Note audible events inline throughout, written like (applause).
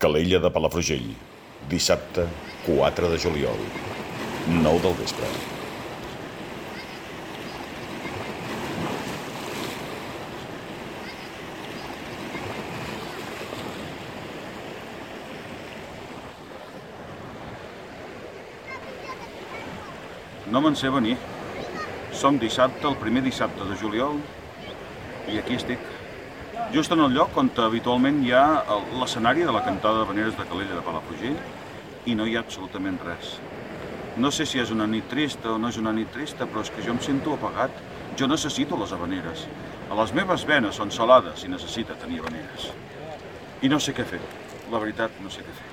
Calella de Palafrugell, dissabte 4 de juliol, 9 del vespre. No me'n sé venir. Som dissabte, el primer dissabte de juliol, i aquí estic. Just en el lloc on habitualment hi ha l'escenari de la cantada de veneres de Calella de Palafrugell i no hi ha absolutament res. No sé si és una nit trista o no és una nit trista, però és que jo em sento apagat. Jo necessito les habaneres. A les meves venes són salades i necessita tenir habaneres. I no sé què fer. La veritat, no sé què fer.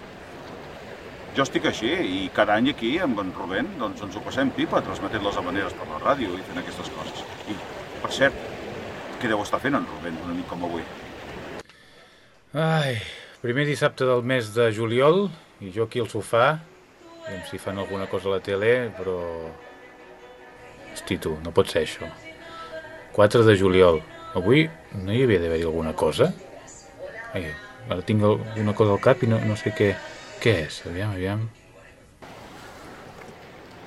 Jo estic així i cada any aquí amb en Rubén doncs ens ho passem pipa transmetent les habaneres per la ràdio i fent aquestes coses. I, per cert, què deu estar fent en Rubén una nit com avui? Ai, primer dissabte del mes de juliol i jo aquí al sofà, aviam si fan alguna cosa a la tele, però... Hosti, tu, no pot ser això. 4 de juliol. Avui no hi havia d'haver-hi alguna cosa? Ai, ara tinc alguna cosa al cap i no, no sé què, què és. Aviam, aviam.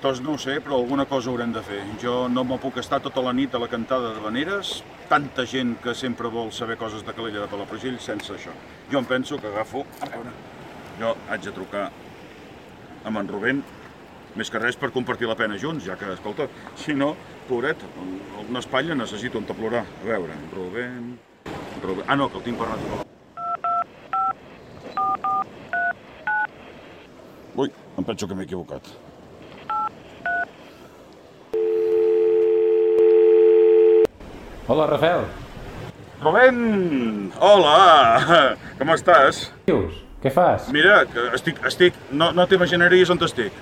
Doncs no ho sé, però alguna cosa haurem de fer. Jo no me puc estar tota la nit a la cantada de veneres, tanta gent que sempre vol saber coses de Calella de Palafrugell sense això. Jo em penso que agafo... A veure, jo haig de trucar amb en Rubén, més que res per compartir la pena junts, ja que, escolta, si no, pobret, una espatlla necessito on te plorar. A veure, Rubén... Rubén... Ah, no, que el tinc per ràdio. Ui, em penso que m'he equivocat. Hola, Rafael. Rubén! Hola! Com estàs? Què dius? Què fas? Mira, estic, estic, no, no t'imaginaries on estic.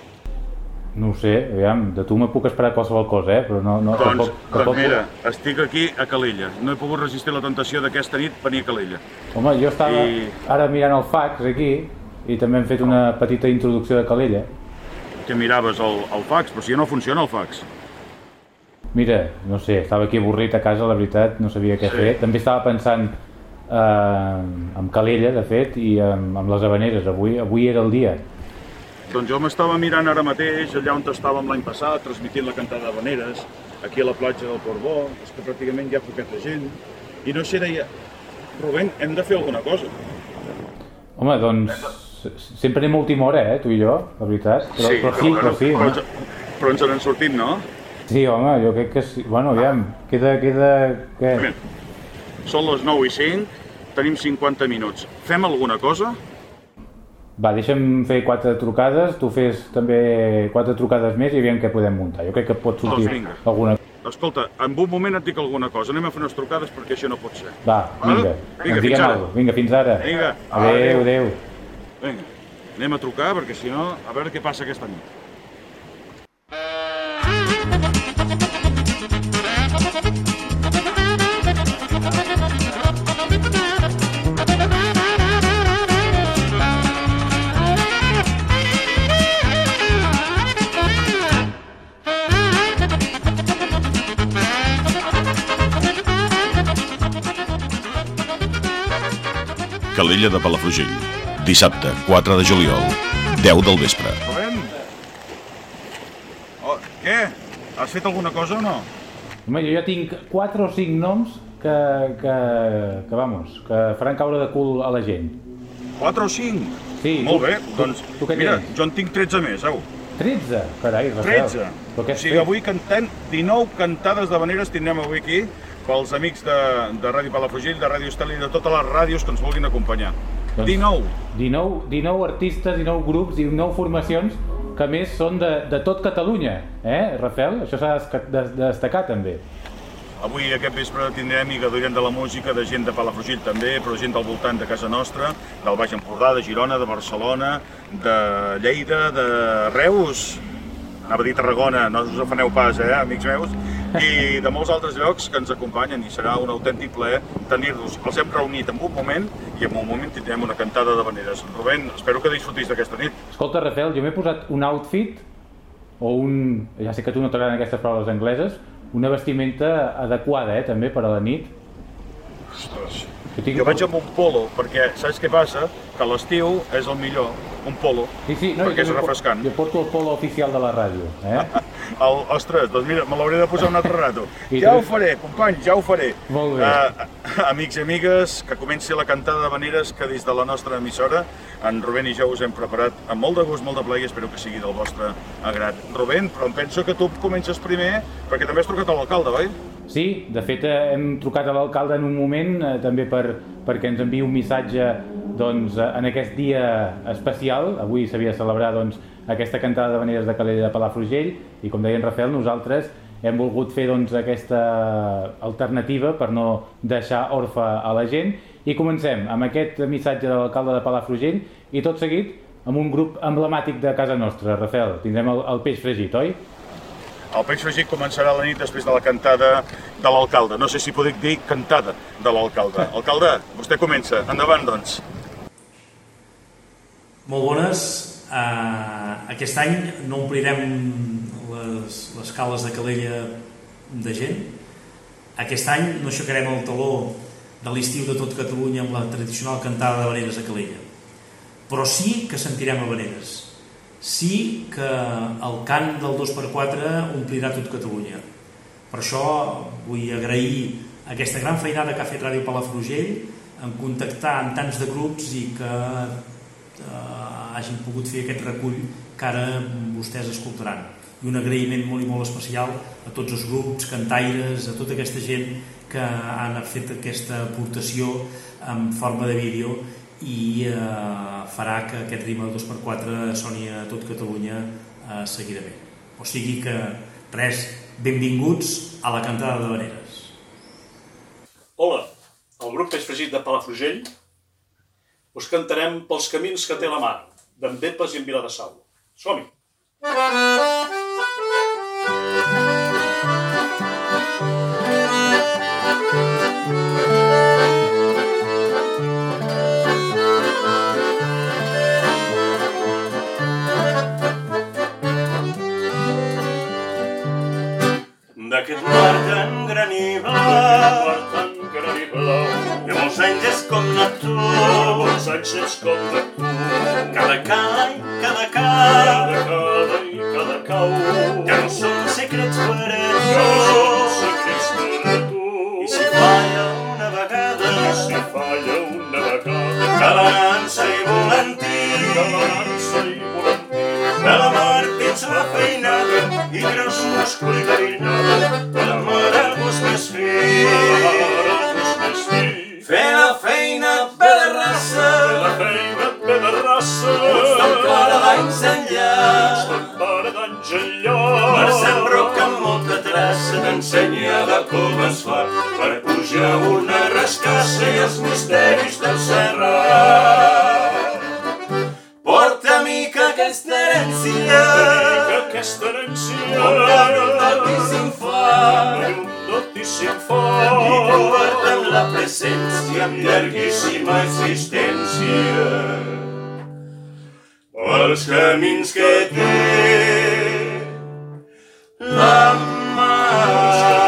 No ho sé, aviam, de tu me puc esperar qualsevol cosa, eh? Però no, no, Doncs, tampoc, doncs tampoc... mira, estic aquí a Calella. No he pogut resistir la tentació d'aquesta nit venir a Calella. Home, jo estava I- ara mirant el fax aquí i també hem fet una petita introducció de Calella. Que miraves el, el fax, però si ja no funciona el fax. Mira, no sé, estava aquí avorrit a casa, la veritat, no sabia què Sí. fer. També estava pensant eh, en Calella, de fet, i amb, amb les habaneres. Avui, avui era el dia. Doncs jo m'estava mirant ara mateix, allà on estàvem l'any passat, transmitint la cantada de Veneres, aquí a la platja del Portbó, és que pràcticament hi ha poqueta gent. I no sé, deia, Rubén, hem de fer alguna cosa. Home, doncs, sempre anem a última hora, eh, tu i jo, la veritat. Però sí, però, sí, però, sí, però, ens, però ens n'hem sortit, no? Sí, home, jo crec que sí. Bueno, aviam, queda, queda... Què? Són les 9 i 5, tenim 50 minuts. Fem alguna cosa? Va, deixa'm fer quatre trucades, tu fes també quatre trucades més i aviam què podem muntar. Jo crec que pot sortir Doncs vinga. alguna Escolta, en un moment et dic alguna cosa. Anem a fer unes trucades perquè això no pot ser. Va, vinga, Vinga, ens fins ara. cosa. Vinga, fins ara. Vinga. Adéu, Adéu. adéu. Vinga, anem a trucar perquè si no, a veure què passa aquesta nit. Calella de Palafrugell, dissabte 4 de juliol, 10 del vespre. Rubén? Oh, què? Has fet alguna cosa o no? Home, jo ja tinc quatre o cinc noms que, que, que, vamos, que faran caure de cul a la gent. 4 o 5? Sí, Molt tu- bé, tu- doncs tu què mira, tens? jo en tinc 13 més, au. 13? Carai, Rafael. 13. Però què O sigui, fet? avui cantem 19 cantades de veneres tindrem avui aquí pels amics de, de Ràdio Palafrugell, de Ràdio Estel i de totes les ràdios que ens vulguin acompanyar. Doncs- 19. 19, 19 artistes, 19 grups, 19 formacions que més són de, de tot Catalunya, eh, Rafael? Això s'ha de, de, de destacar també. Avui aquest vespre tindrem i gaudirem de la música de gent de Palafrugell també, però gent del voltant de casa nostra, del Baix Empordà, de Girona, de Barcelona, de Lleida, de Reus, anava a dir Tarragona, no us afaneu pas, eh, amics meus, i de molts altres llocs que ens acompanyen i serà un autèntic plaer tenir-los. Els hem reunit en un moment i en un moment tindrem una cantada de veneres. Rubén, espero que disfrutis d'aquesta nit. Escolta, Rafael, jo m'he posat un outfit o un... Ja sé que tu no t'agraden aquestes paraules angleses, una vestimenta adequada, eh, també, per a la nit. Ostres, Jo tinc- Jo vaig amb un polo, perquè saps què passa? Que l'estiu és el millor, un polo, Sí, sí, no, perquè és refrescant. Jo porto el polo oficial de la ràdio, eh? (laughs) El, ostres, doncs mira, me l'hauré de posar un altre rato. I ja tu? ho faré, companys, ja ho faré. Molt bé. Uh, amics i amigues, que comenci la cantada de veneres que des de la nostra emissora, en Rubén i jo us hem preparat amb molt de gust, molt de plaer i espero que sigui del vostre agrat. Rubén, però em penso que tu comences primer, perquè també has trucat a l'alcalde, oi? Sí, de fet eh, hem trucat a l'alcalde en un moment eh, també per, perquè ens enviï un missatge doncs, eh, en aquest dia especial. Avui s'havia de celebrar doncs, aquesta cantada de veneres de Calella de Palafrugell i com deia en Rafael, nosaltres hem volgut fer doncs, aquesta alternativa per no deixar orfa a la gent i comencem amb aquest missatge de l'alcalde de Palafrugell i tot seguit amb un grup emblemàtic de casa nostra. Rafael, tindrem el, el peix fregit, oi? El peix fregit començarà la nit després de la cantada de l'alcalde. No sé si podec dir cantada de l'alcalde. Alcalde, vostè comença. Endavant, doncs. Molt bones. Uh, aquest any no omplirem les, les cales de Calella de gent. Aquest any no aixecarem el taló de l'estiu de tot Catalunya amb la tradicional cantada de veneres a Calella. Però sí que sentirem a veneres. Sí que el cant del 2x4 omplirà tot Catalunya. Per això vull agrair aquesta gran feinada que ha fet Ràdio Palafrugell en contactar amb tants de grups i que eh, hagin pogut fer aquest recull que ara vostès escoltaran. I un agraïment molt i molt especial a tots els grups, cantaires, a tota aquesta gent que han fet aquesta aportació en forma de vídeo i eh, farà que aquest ritme 2x4 soni a tot Catalunya eh, seguidament. O sigui que, res, benvinguts a la cantada de Veneres. Hola, el grup Peix Fregit de Palafrugell us cantarem pels camins que té la mar, d'en Bepes i en Viladasau. Som-hi! D'aquest mar tan gran i blau, tan gran i blau, de molts anys és com Neptú, molts anys ets com de tu, cada cala i cada cau, cada cada i cada cau, que no són secrets per a que són tu. secrets per a tu. I si falla una vegada, si falla una vegada, que la nansa i volantí, que la nansa i volantí, de la mar tens la feinada i creus múscul i carinada, de la mar el gust més fi. Fer la feina ve de raça, La feina ve de raça, del clara d'anys enllà. Pare d'anys enllà. Marcel amb molta traça t'ensenyava com es fa per pujar una rascassa i els misteris del Serrat. Aquesta herència que aquesta herència com la notíssim fa un notíssim i amb la presència amb llarguíssima existència. Els camins que té la mar.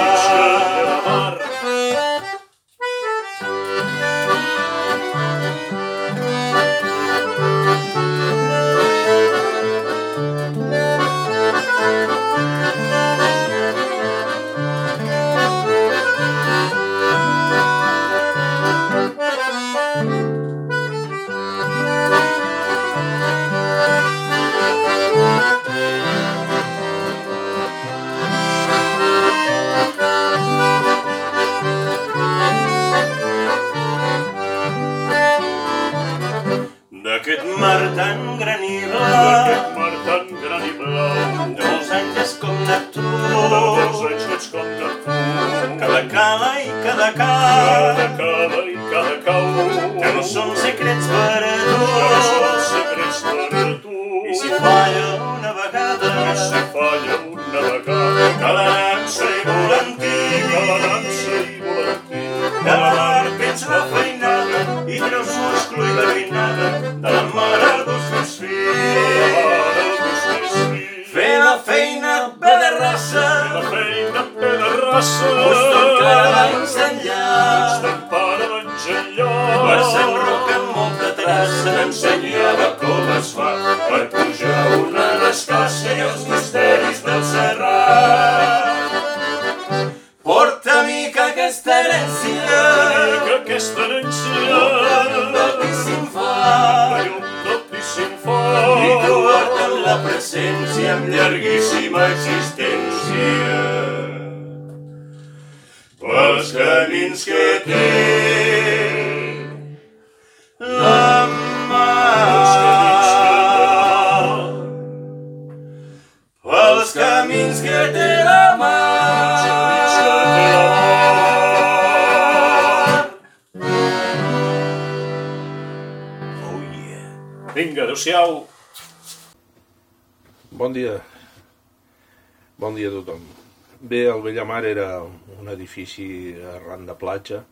Bé, el Bellamar era un edifici arran de platja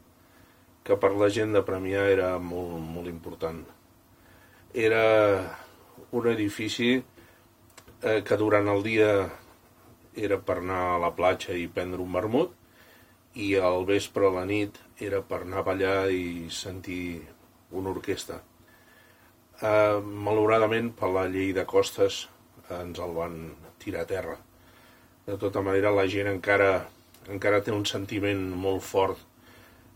que per la gent de Premià era molt, molt important. Era un edifici eh, que durant el dia era per anar a la platja i prendre un vermut i al vespre a la nit era per anar a ballar i sentir una orquestra. Eh, malauradament, per la llei de costes, ens el van tirar a terra. De tota manera, la gent encara, encara té un sentiment molt fort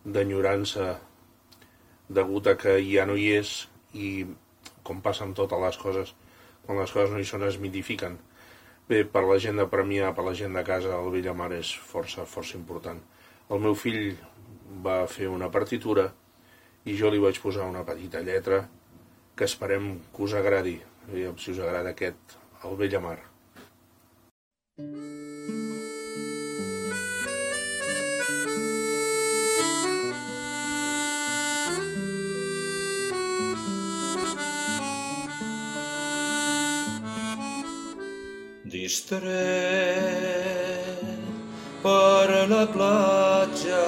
d'enyorança degut a que ja no hi és i, com passa amb totes les coses, quan les coses no hi són es mitifiquen. Bé, per la gent de Premià, per la gent de casa, el Bellamar és força, força important. El meu fill va fer una partitura i jo li vaig posar una petita lletra que esperem que us agradi. Aviam si us agrada aquest, el Bellamar. Distret per la platja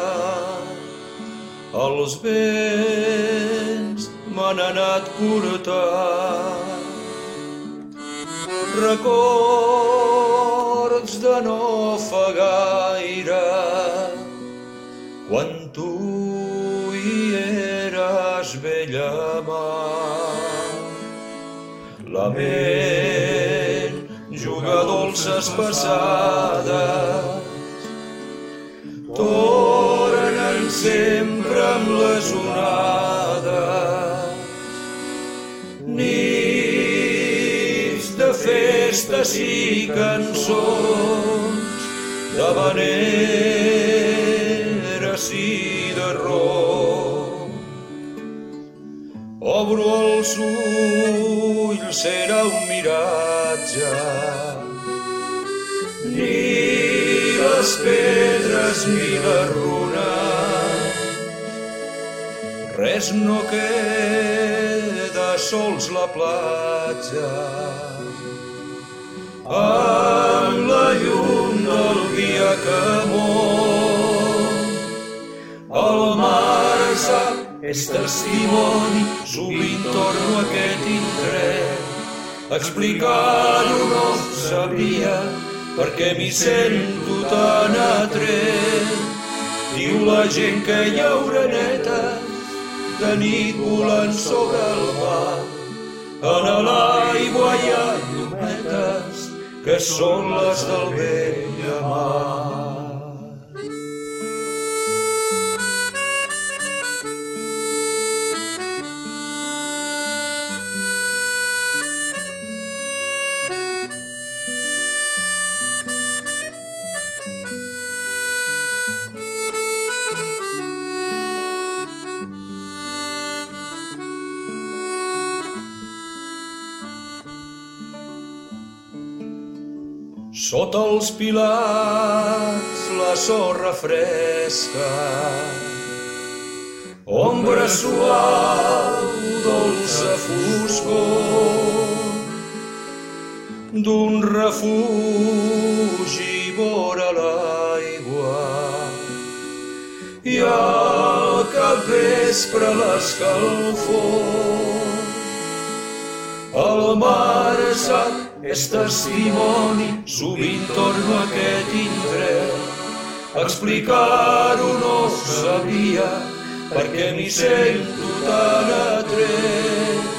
els vents m'han anat portant. Records de no fa gaire quan tu hi eres vella mà. La juga dolces passades tornen sempre amb les onades nits de festes i cançons de veneres i de rom Obro els ulls, serà un miratge. Les pedres ni les runes. Res no queda, sols la platja. En la llum del dia que mor, el mar sap és testimoni, sovint torno a aquest indret. Explicar-ho no sabria, perquè m'hi sento tan atret. Diu la gent que hi ha orenetes de nit volant sobre el mar. En l'aigua hi ha llumetes que són les del vell mar. Sota els pilars la sorra fresca, ombra suau, dolça foscor, d'un refugi vora l'aigua. I al capvespre l'escalfor, el mar sap és testimoni, sovint torno a aquest indret. Explicar-ho no sabia, perquè m'hi sento tan atret.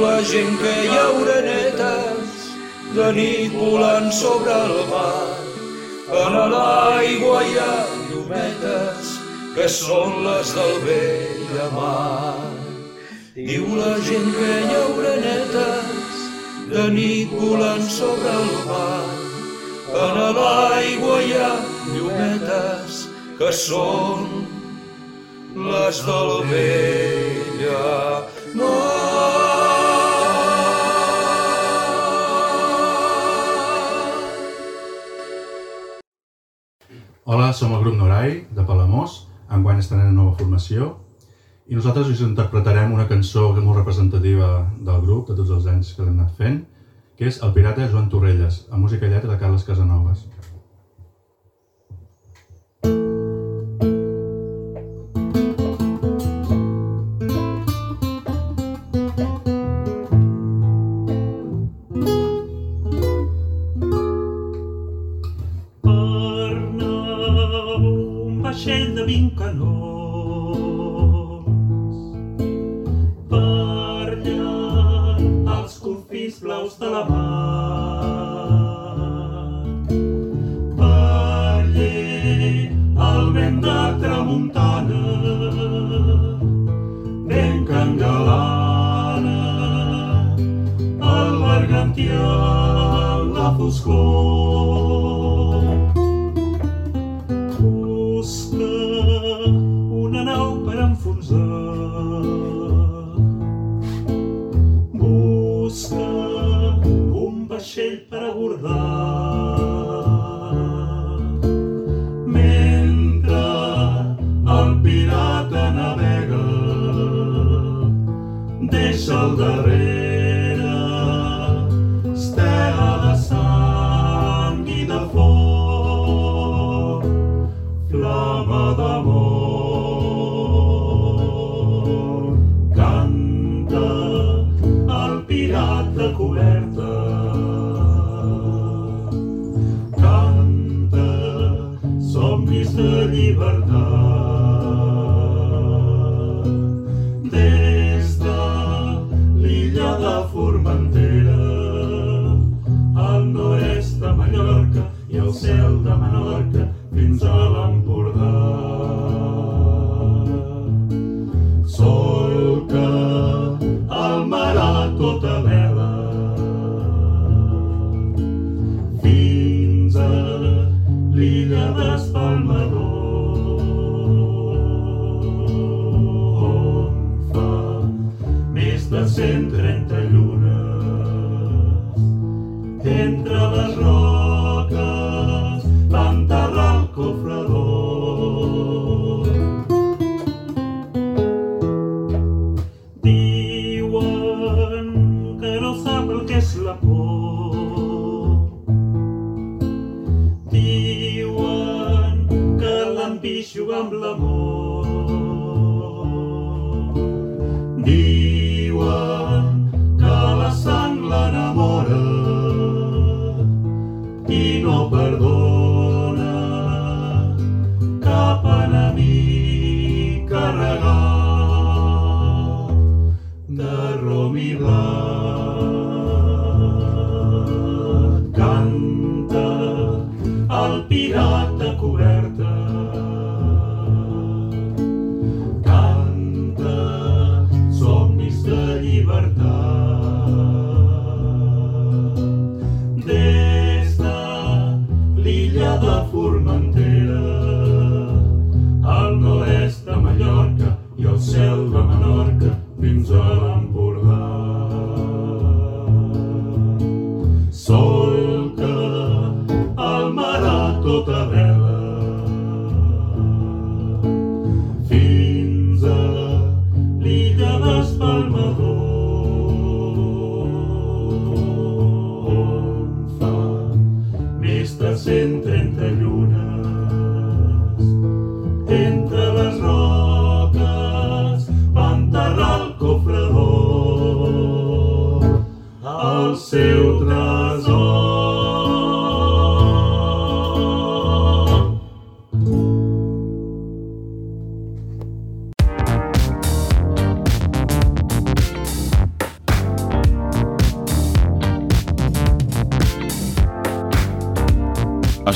la gent que hi ha orenetes de nit volant sobre el mar. En l'aigua hi ha llumetes que són les del vell mar. Diu la gent que hi ha orenetes de nit volant sobre el mar. En l'aigua hi ha llumetes que són les del vell Hola, som el grup Norai, de Palamós, enguany estan en nova formació, i nosaltres us interpretarem una cançó que és molt representativa del grup, de tots els anys que l'hem anat fent, que és El pirata Joan Torrelles, a música i lletra de Carles Casanovas.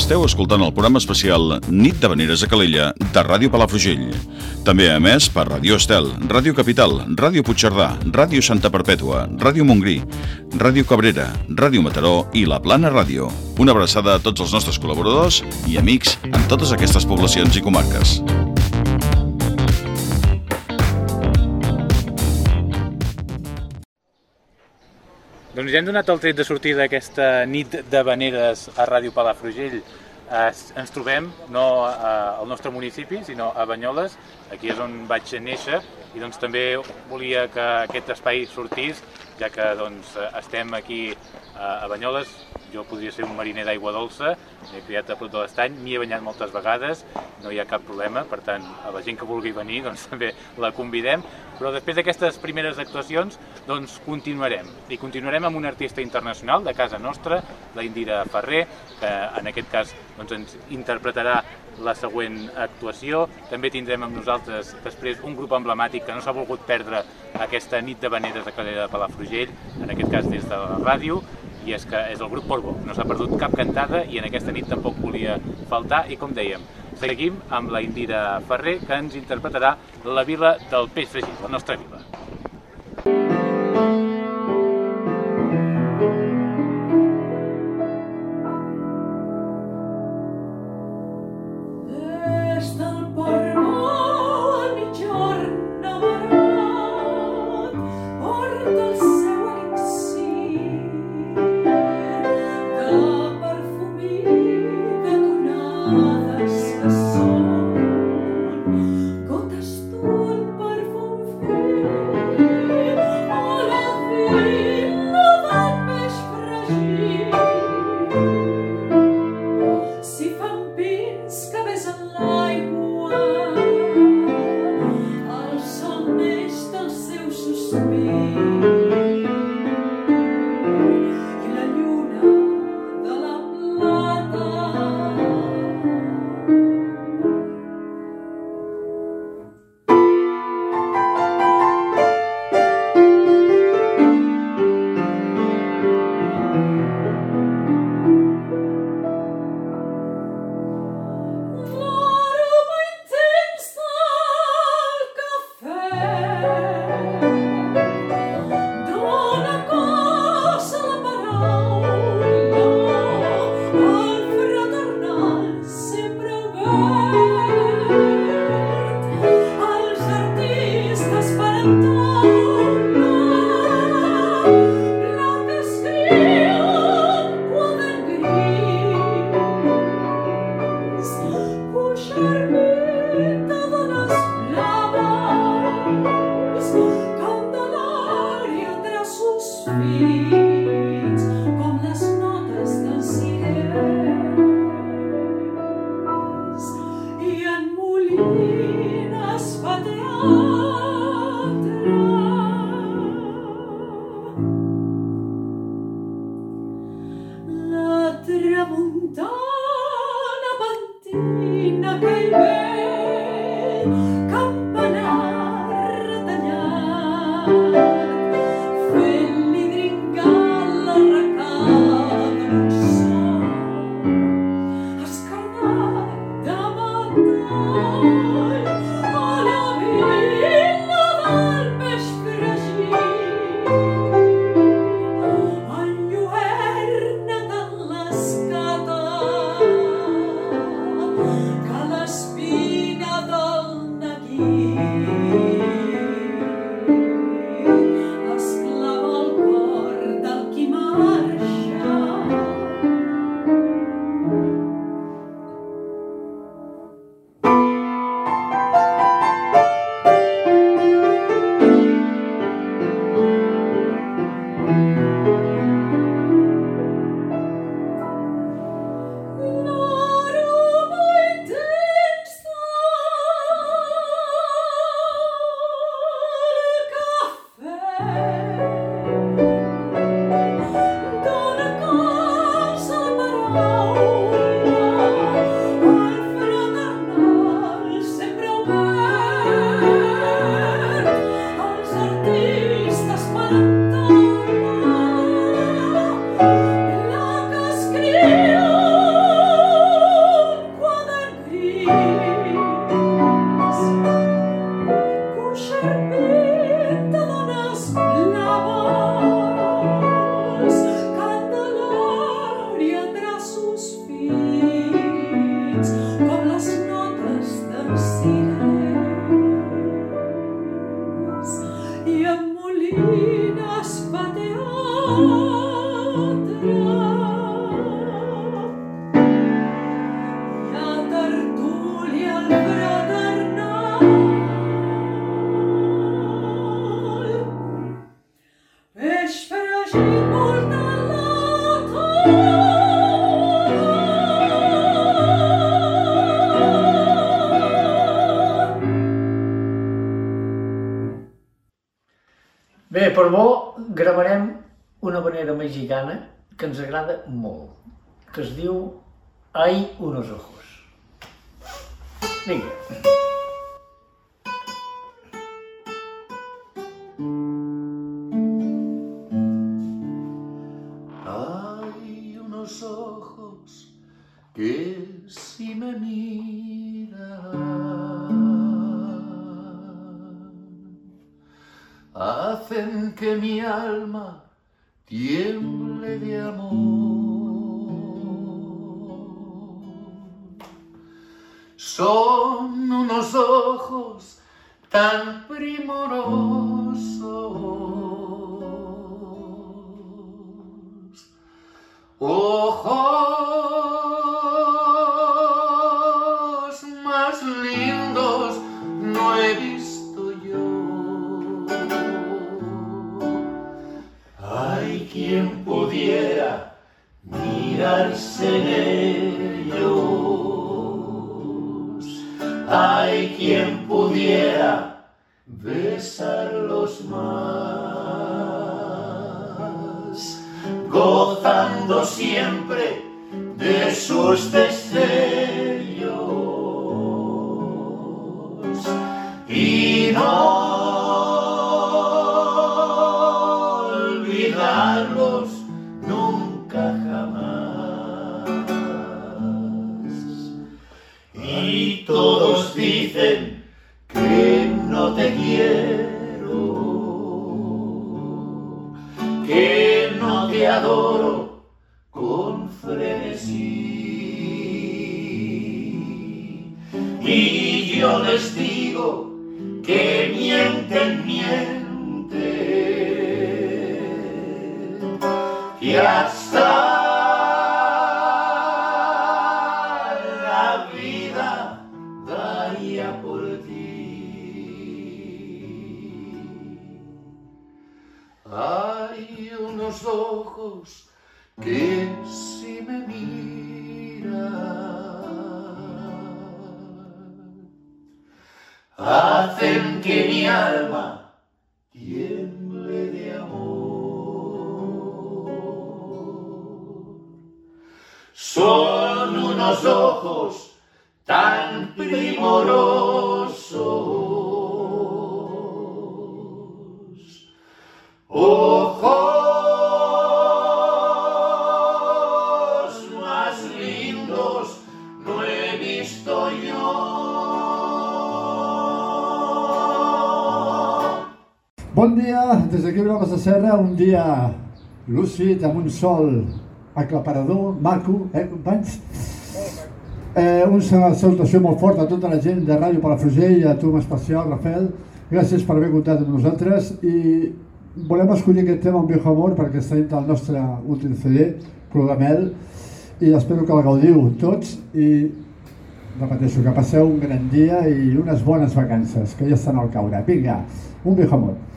Esteu escoltant el programa especial Nit de Veneres a Calella de Ràdio Palafrugell. També a més per Ràdio Estel, Ràdio Capital, Ràdio Puigcerdà, Ràdio Santa Perpètua, Ràdio Montgrí, Ràdio Cabrera, Ràdio Mataró i La Plana Ràdio. Una abraçada a tots els nostres col·laboradors i amics en totes aquestes poblacions i comarques. Ja hem donat el tret de sortida d'aquesta nit de veneres a Ràdio Palafrugell. Eh, ens trobem no a, al nostre municipi, sinó a Banyoles. Aquí és on vaig néixer i doncs també volia que aquest espai sortís, ja que doncs, estem aquí a Banyoles, jo podria ser un mariner d'aigua dolça, m'he criat a prop de l'estany, m'hi he banyat moltes vegades, no hi ha cap problema, per tant, a la gent que vulgui venir doncs, (laughs) també la convidem, però després d'aquestes primeres actuacions doncs continuarem, i continuarem amb un artista internacional de casa nostra, la Indira Ferrer, que en aquest cas doncs, ens interpretarà la següent actuació. També tindrem amb nosaltres després un grup emblemàtic que no s'ha volgut perdre aquesta nit de veneres de Calella de Palafrugell, en aquest cas des de la ràdio, i és que és el grup Porbo, no s'ha perdut cap cantada i en aquesta nit tampoc volia faltar i com dèiem, seguim amb la Indira Ferrer que ens interpretarà la vila del peix fregit, la nostra vila. Gozando siempre de sus destellos y no lúcid, amb un sol aclaparador, maco, eh, companys? Eh, una salutació molt forta a tota la gent de Ràdio Palafrugell, a tu en especial, Rafael. Gràcies per haver comptat amb nosaltres i volem escollir aquest tema, Un viejo amor, perquè està dintre del nostre últim CD, Programel, i espero que el gaudiu tots i repeteixo, que passeu un gran dia i unes bones vacances, que ja estan al caure. Vinga, Un viejo amor.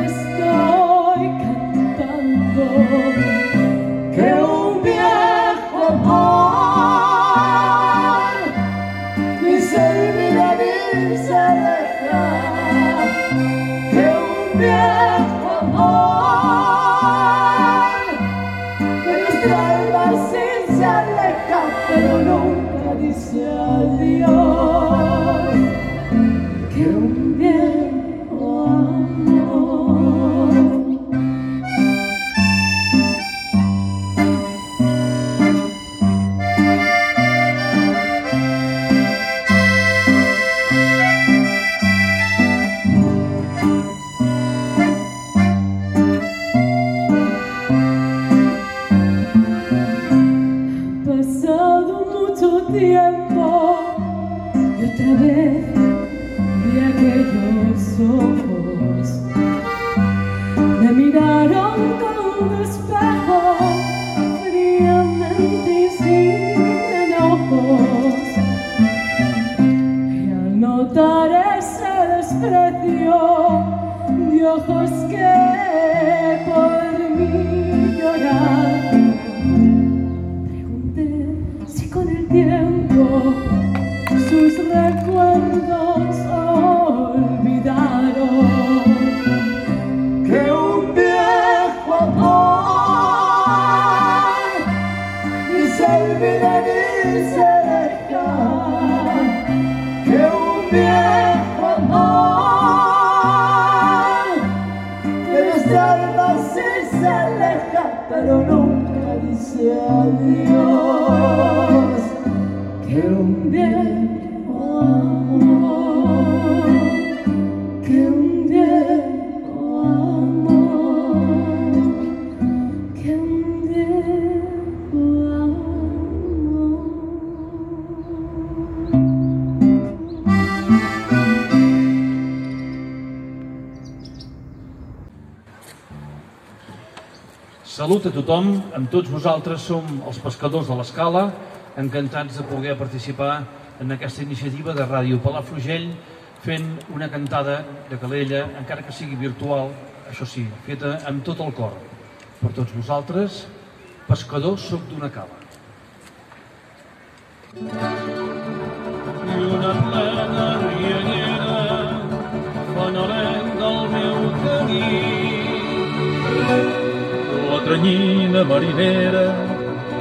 Que te A tothom, amb tots vosaltres som els pescadors de l'Escala, encantats de poder participar en aquesta iniciativa de Ràdio Palafrugell, fent una cantada de Calella, encara que sigui virtual, això sí, feta amb tot el cor. Per tots vosaltres, pescadors soc d'una cala. Lluna La tranyina marinera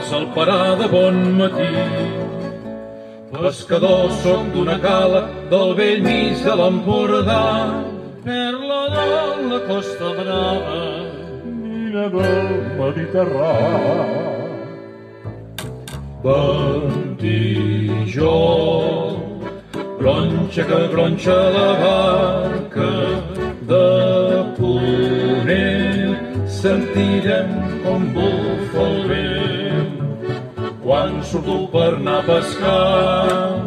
salparà de bon matí. Pescador sóc d'una cala del vell mig de l'Empordà, perla de la Costa Brava, mina del Mediterrani. Ventijó, gronxa que gronxa la barca de ponent, sentirem com bufa el vent. Quan surto per anar a pescar,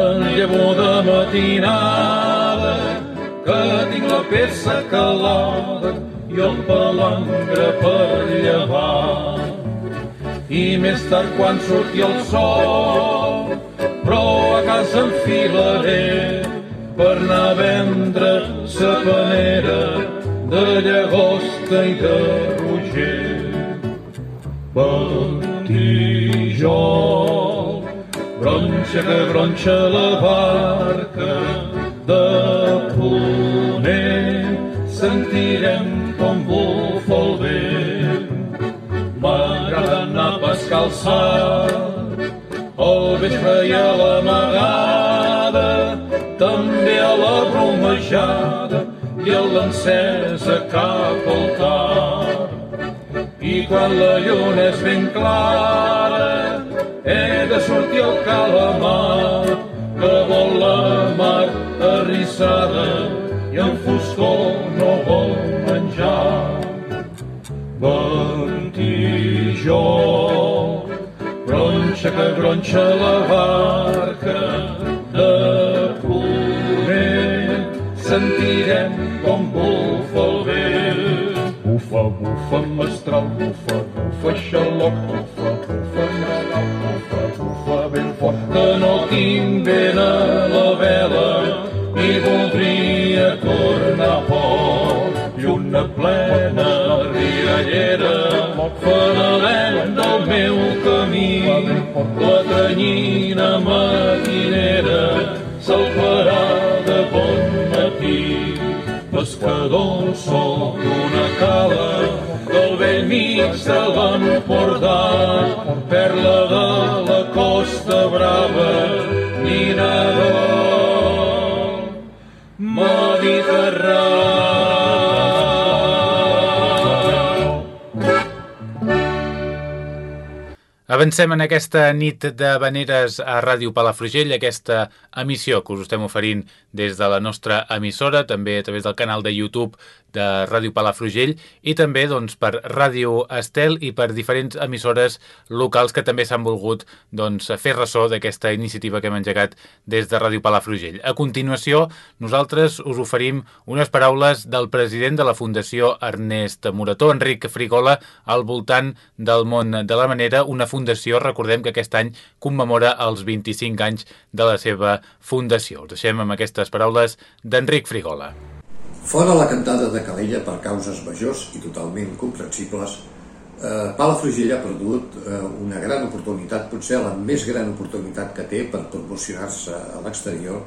en llavor de matinada, que tinc la peça calada i el palangre per llevar i més tard quan surti el sol però a casa enfilaré per anar a vendre sa panera de llagosta i de Bantijol bronxa que bronxa la barca de ponent sentirem com bufa el vent M'agrada anar a pescar al sal, al vespre i a l'amagada, també a la bromejada i a l'encesa cap al tard. Quan la lluna és ben clara, he de sortir al calamar, que vol la mar arrissada i en foscor no vol menjar. Ventijó, gronxa que gronxa la barca de ponent, sentirem Bufa, mestral, bufa, bufa, xaloc, bufa, bufa, xaloc, bufa, bufa, ben fort, que no tinc ben a la vela i voldria tornar a port. Lluna plena, riallera, fanalet del meu camí, la tranyina matinera salvarà de bon matí. Pescador sóc d'una cala mig de l'Empordà, perla de la Costa Brava, mina Avancem en aquesta nit de Veneres a Ràdio Palafrugell, aquesta emissió que us estem oferint des de la nostra emissora, també a través del canal de YouTube de Ràdio Palafrugell i també doncs, per Ràdio Estel i per diferents emissores locals que també s'han volgut doncs, fer ressò d'aquesta iniciativa que hem engegat des de Ràdio Palafrugell. A continuació, nosaltres us oferim unes paraules del president de la Fundació Ernest Morató, Enric Frigola, al voltant del món de la manera, una fundació, recordem que aquest any commemora els 25 anys de la seva fundació. Us deixem amb aquestes paraules d'Enric Frigola. Fora la cantada de Calella per causes majors i totalment comprensibles, eh, Palafrugell ha perdut eh, una gran oportunitat, potser la més gran oportunitat que té per promocionar-se a l'exterior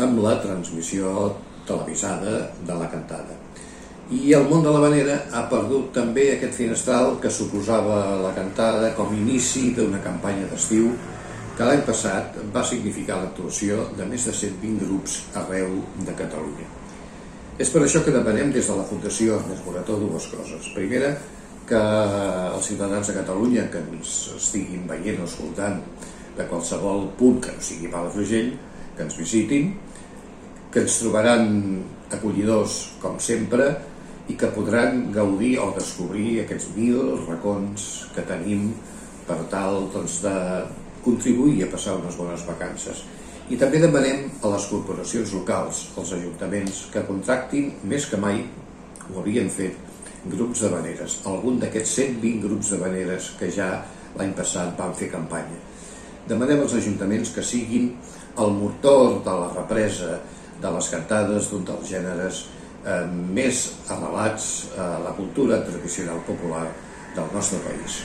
amb la transmissió televisada de la cantada. I el món de la vanera ha perdut també aquest finestral que suposava la cantada com inici d'una campanya d'estiu que l'any passat va significar l'actuació de més de 120 grups arreu de Catalunya. És per això que demanem des de la Fundació Ernest Morató dues coses. Primera, que els ciutadans de Catalunya que ens estiguin veient o escoltant de qualsevol punt que no sigui Palafrugell, que ens visitin, que ens trobaran acollidors com sempre i que podran gaudir o descobrir aquests mil racons que tenim per tal doncs, de contribuir a passar unes bones vacances. I també demanem a les corporacions locals, als ajuntaments, que contractin més que mai, ho havien fet, grups de veneres, algun d'aquests 120 grups de veneres que ja l'any passat van fer campanya. Demanem als ajuntaments que siguin el motor de la represa de les cantades d'un dels gèneres eh, més arrelats a la cultura tradicional popular del nostre país.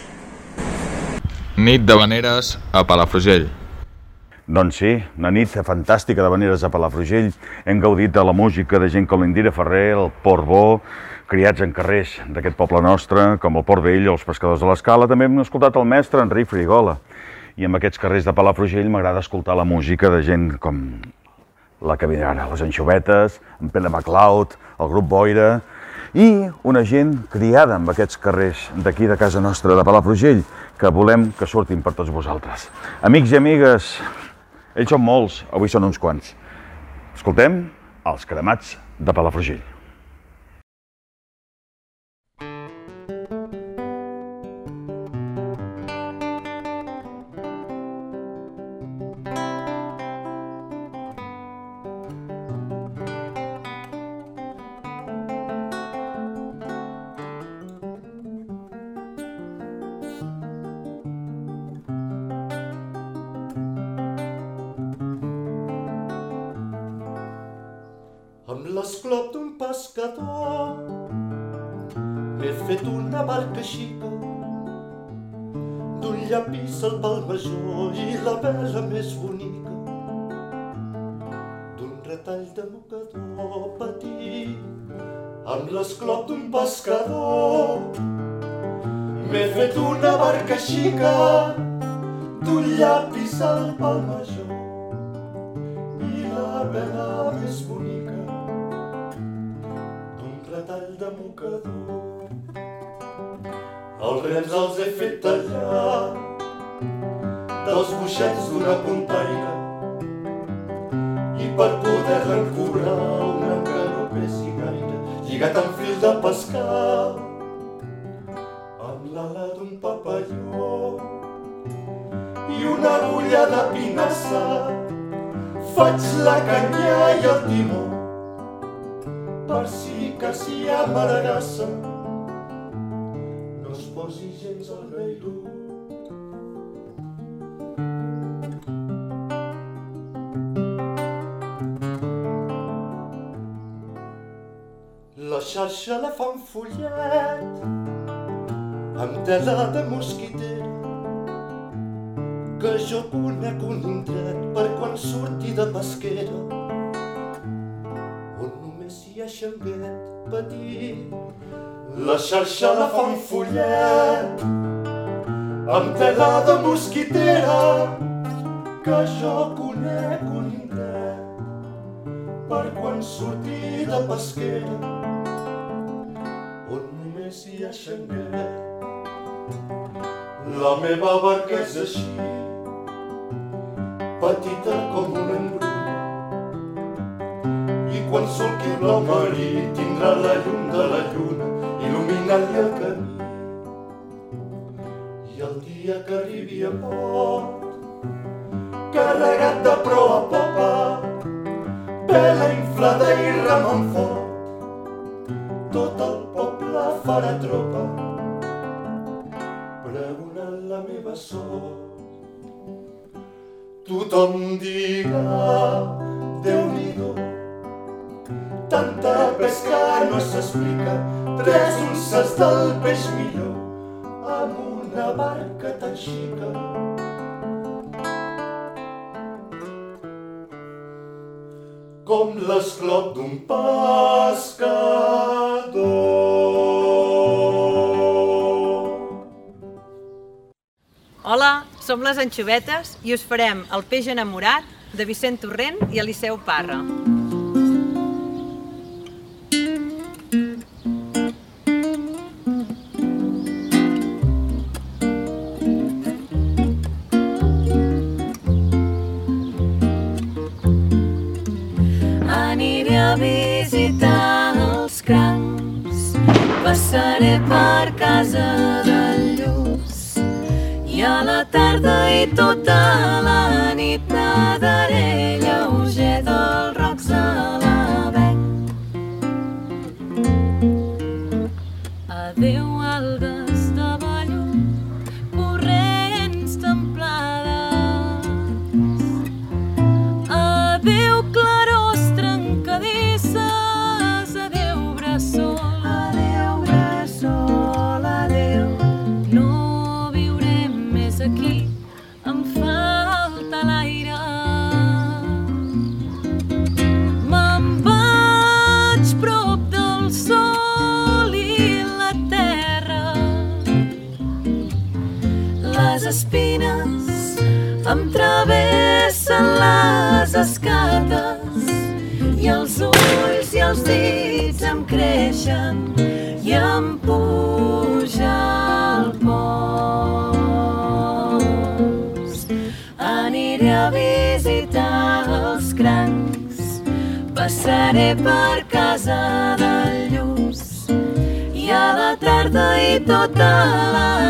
Nit de Veneres a Palafrugell. Doncs sí, una nit fantàstica de veneres a Palafrugell. Hem gaudit de la música de gent com l'Indira Ferrer, el Port Bo, criats en carrers d'aquest poble nostre, com el Port Vell o els pescadors de l'Escala. També hem escoltat el mestre Enric Frigola. I en aquests carrers de Palafrugell m'agrada escoltar la música de gent com la que ve ara, les Anxovetes, en Pere MacLeod, el grup Boira, i una gent criada en aquests carrers d'aquí de casa nostra de Palafrugell, que volem que surtin per tots vosaltres. Amics i amigues, ells són molts, avui són uns quants. Escoltem els cremats de Palafrugell. Mocador petit amb l'esclop d'un pescador. M'he fet una barca xica d'un llapis al pal major. I la vela més bonica d'un retall de mocador. Els rems els he fet tallar. Dels buixets d'una puntaire i per poder-la encobrar una que no pesi gaire, lligat amb fil de pescar amb l'ala d'un papalló i una agulla de pinassa faig la canya i el timó per si que s'hi amargassa no es posi gens al gairó. Xarxa la fa un follet amb tela de mosquitera que jo conec un indret per quan surti de pesquera on només hi ha xanguet petit. La xarxa la fa un follet amb tela de mosquitera que jo conec un indret per quan surti de pesquera ha xanguet. La meva barca és així, petita com una embruna. I quan surti blau marí tindrà la llum de la lluna il·luminant-li el camí. I el dia que arribi a port, carregat de proa a popa, vela inflada i remant fort, tot el farà tropa, pregonant la meva sort. Tothom dirà, Déu-n'hi-do, tanta pesca no s'explica, tres unces del peix millor amb una barca tan xica. Com l'esclop d'un pescador. Hola, som les Anxovetes i us farem el peix enamorat de Vicent Torrent i Eliseu Parra. Aniré a visitar els crancs, passaré per casa la tarda i tota la nit nadaré. Passaré per casa del lluç. I a la tarda i tota la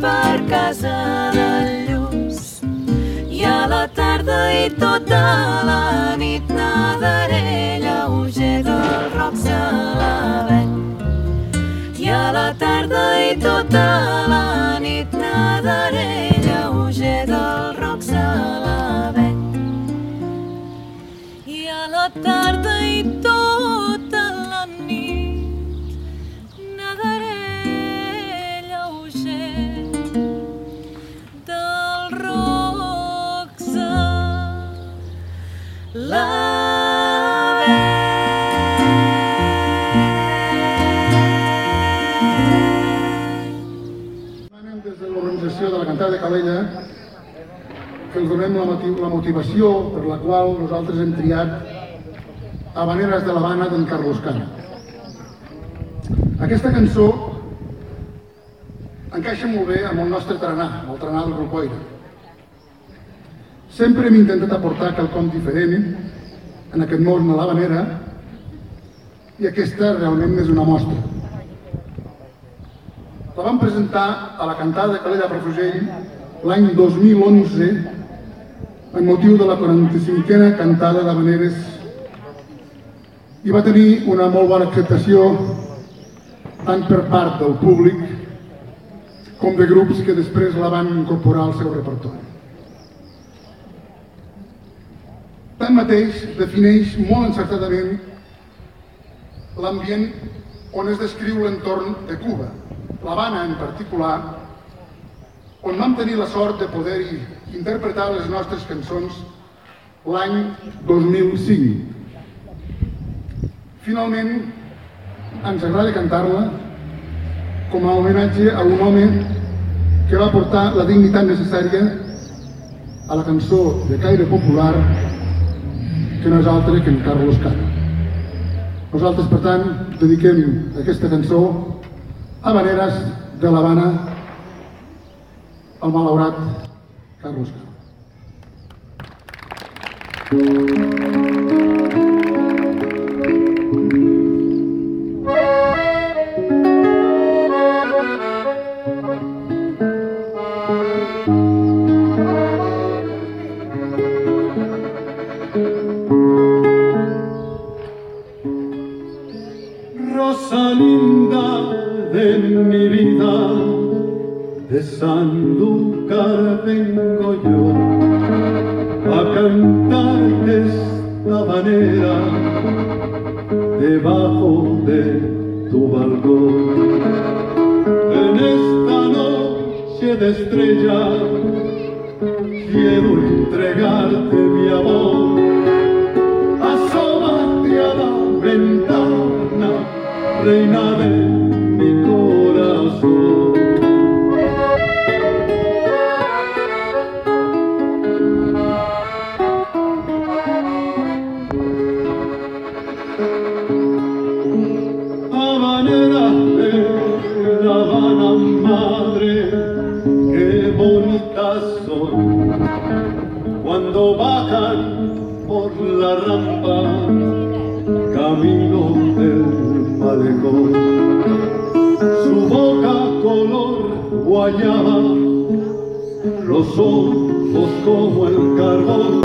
per casa del lluç i a la tarda i tota la nit nadaré lleuger del rocs a l'avenc. I a la tarda i tota la nit nadaré lleuger del rocs a. I a la tarda i tota l'organització de la Cantada de Calella que els donem la, motiv la motivació per la qual nosaltres hem triat Habaneres de l'Havana d'en Carlos Cana. Aquesta cançó encaixa molt bé amb el nostre tarannà, el tarannà del grup Oira. Sempre hem intentat aportar quelcom diferent en aquest món de l'Havanera i aquesta realment és una mostra. La vam presentar a la cantada de Calella Palafrugell l'any 2011 en motiu de la 45a cantada d'Havaneres i va tenir una molt bona acceptació tant per part del públic com de grups que després la van incorporar al seu repertori. Tanmateix, defineix molt encertadament l'ambient on es descriu l'entorn de Cuba, l'Havana en particular, on vam tenir la sort de poder-hi interpretar les nostres cançons l'any 2005. Finalment, ens agrada cantar-la com a homenatge a un home que va portar la dignitat necessària a la cançó de caire popular que no és altre que en Carlos Cano. Nosaltres, per tant, dediquem aquesta cançó Habaneres de l'Havana al malaurat Carlos Cano. de Sanlúcar vengo yo a cantarte esta manera debajo de tu balcón. En esta noche de estrellas quiero entregarte mi amor. su boca color guayaba los ojos como el carbón.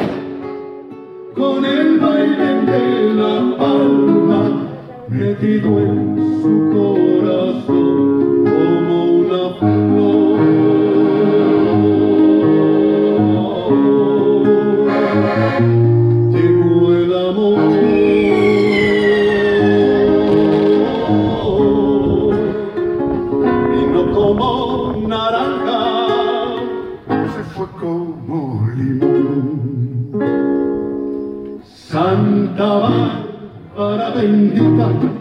Con el baile de la palma metido en su corazón. bendita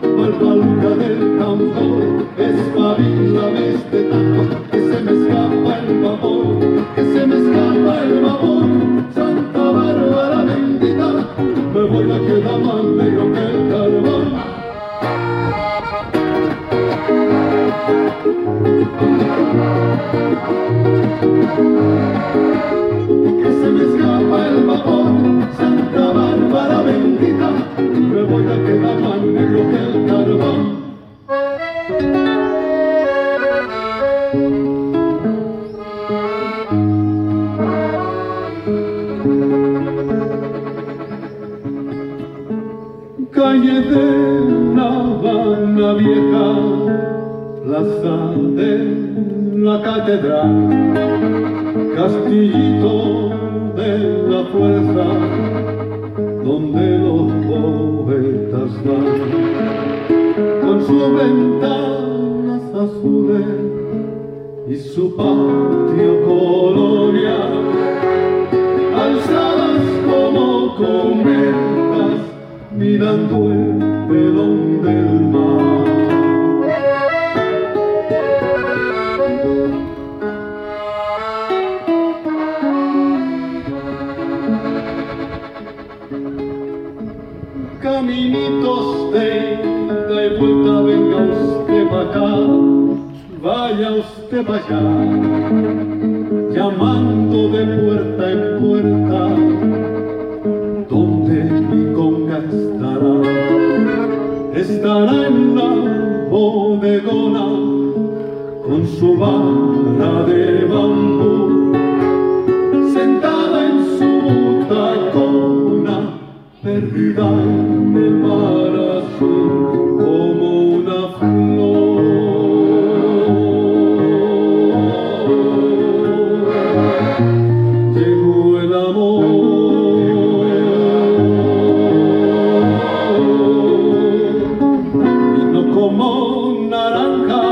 naranja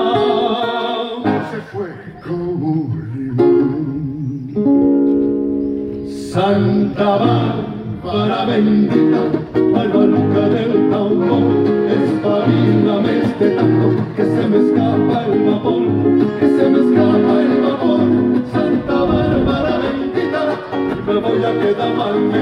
se fue como un limón. Santa Bárbara bendita, albaluca del tambor, espabilame este tango, que se me escapa el vapor, que se me escapa el vapor. Santa Bárbara bendita, me voy a quedar mal, me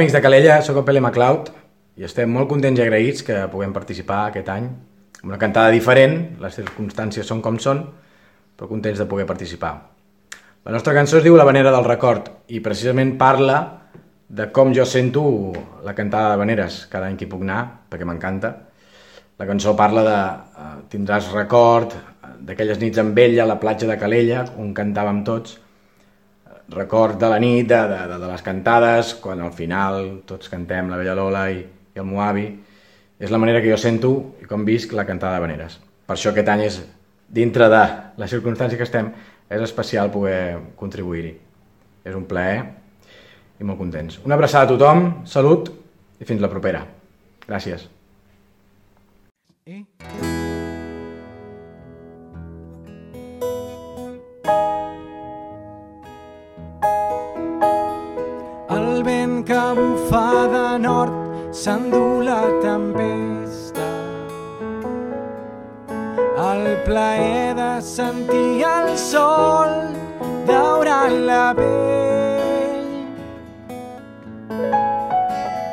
amics de Calella, sóc el Pele MacLeod i estem molt contents i agraïts que puguem participar aquest any amb una cantada diferent, les circumstàncies són com són, però contents de poder participar. La nostra cançó es diu La Vanera del Record i precisament parla de com jo sento la cantada de Vaneres cada any que hi puc anar, perquè m'encanta. La cançó parla de eh, tindràs record d'aquelles nits amb ella a la platja de Calella, on cantàvem tots, record de la nit, de, de, de les cantades, quan al final tots cantem la Bella Lola i, i el Moavi, és la manera que jo sento i com visc la cantada de Veneres. Per això aquest any és, dintre de la circumstància que estem, és especial poder contribuir-hi. És un plaer i molt contents. Una abraçada a tothom, salut i fins la propera. Gràcies. I... que bufa de nord s'endú la tempesta. El plaer de sentir el sol daurant la pell.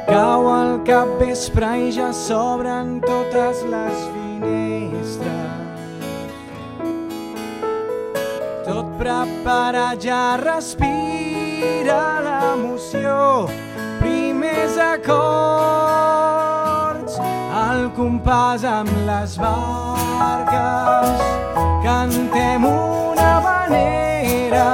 Cau al cap vespre i ja s'obren totes les finestres. Tot preparat ja respira l'emoció primers acords al compàs amb les barques. Cantem una vanera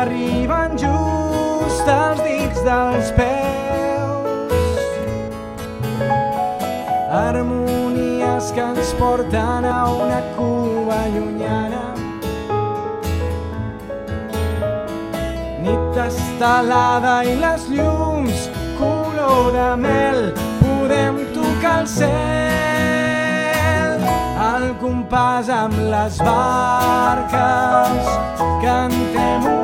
arriben just als dits dels peus. Harmonies que ens porten a una Cuba llunyana. Nit estelada i les llums color de mel podem tocar el cel. Al compàs amb les barques cantem una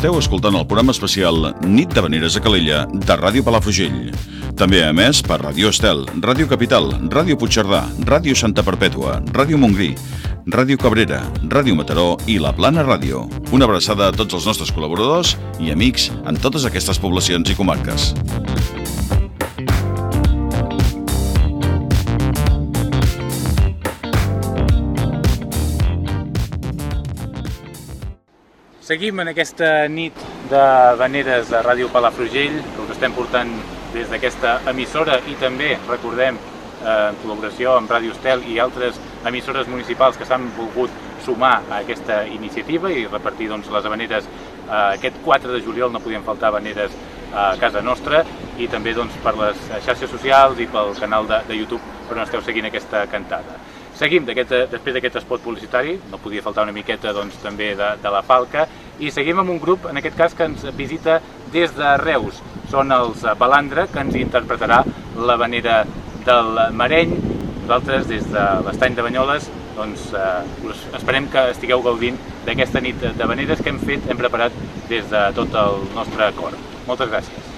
Esteu escoltant el programa especial Nit de Veneres a Calella de Ràdio Palafrugell. També a més per Ràdio Estel, Ràdio Capital, Ràdio Puigcerdà, Ràdio Santa Perpètua, Ràdio Montgrí, Ràdio Cabrera, Ràdio Mataró i La Plana Ràdio. Una abraçada a tots els nostres col·laboradors i amics en totes aquestes poblacions i comarques. Seguim en aquesta nit de veneres a Ràdio Palafrugell, que us estem portant des d'aquesta emissora i també, recordem, eh, en col·laboració amb Ràdio Estel i altres emissores municipals que s'han volgut sumar a aquesta iniciativa i repartir doncs, les habaneres eh, aquest 4 de juliol no podien faltar habaneres a casa nostra i també doncs, per les xarxes socials i pel canal de, de YouTube per on esteu seguint aquesta cantada. Seguim aquest, després d'aquest spot publicitari, no podia faltar una miqueta doncs, també de, de la Falca, i seguim amb un grup, en aquest cas, que ens visita des de Reus. Són els Balandra, que ens interpretarà la vanera del Mareny. Nosaltres, des de l'estany de Banyoles, doncs, eh, us esperem que estigueu gaudint d'aquesta nit de veneres que hem fet, hem preparat des de tot el nostre cor. Moltes gràcies.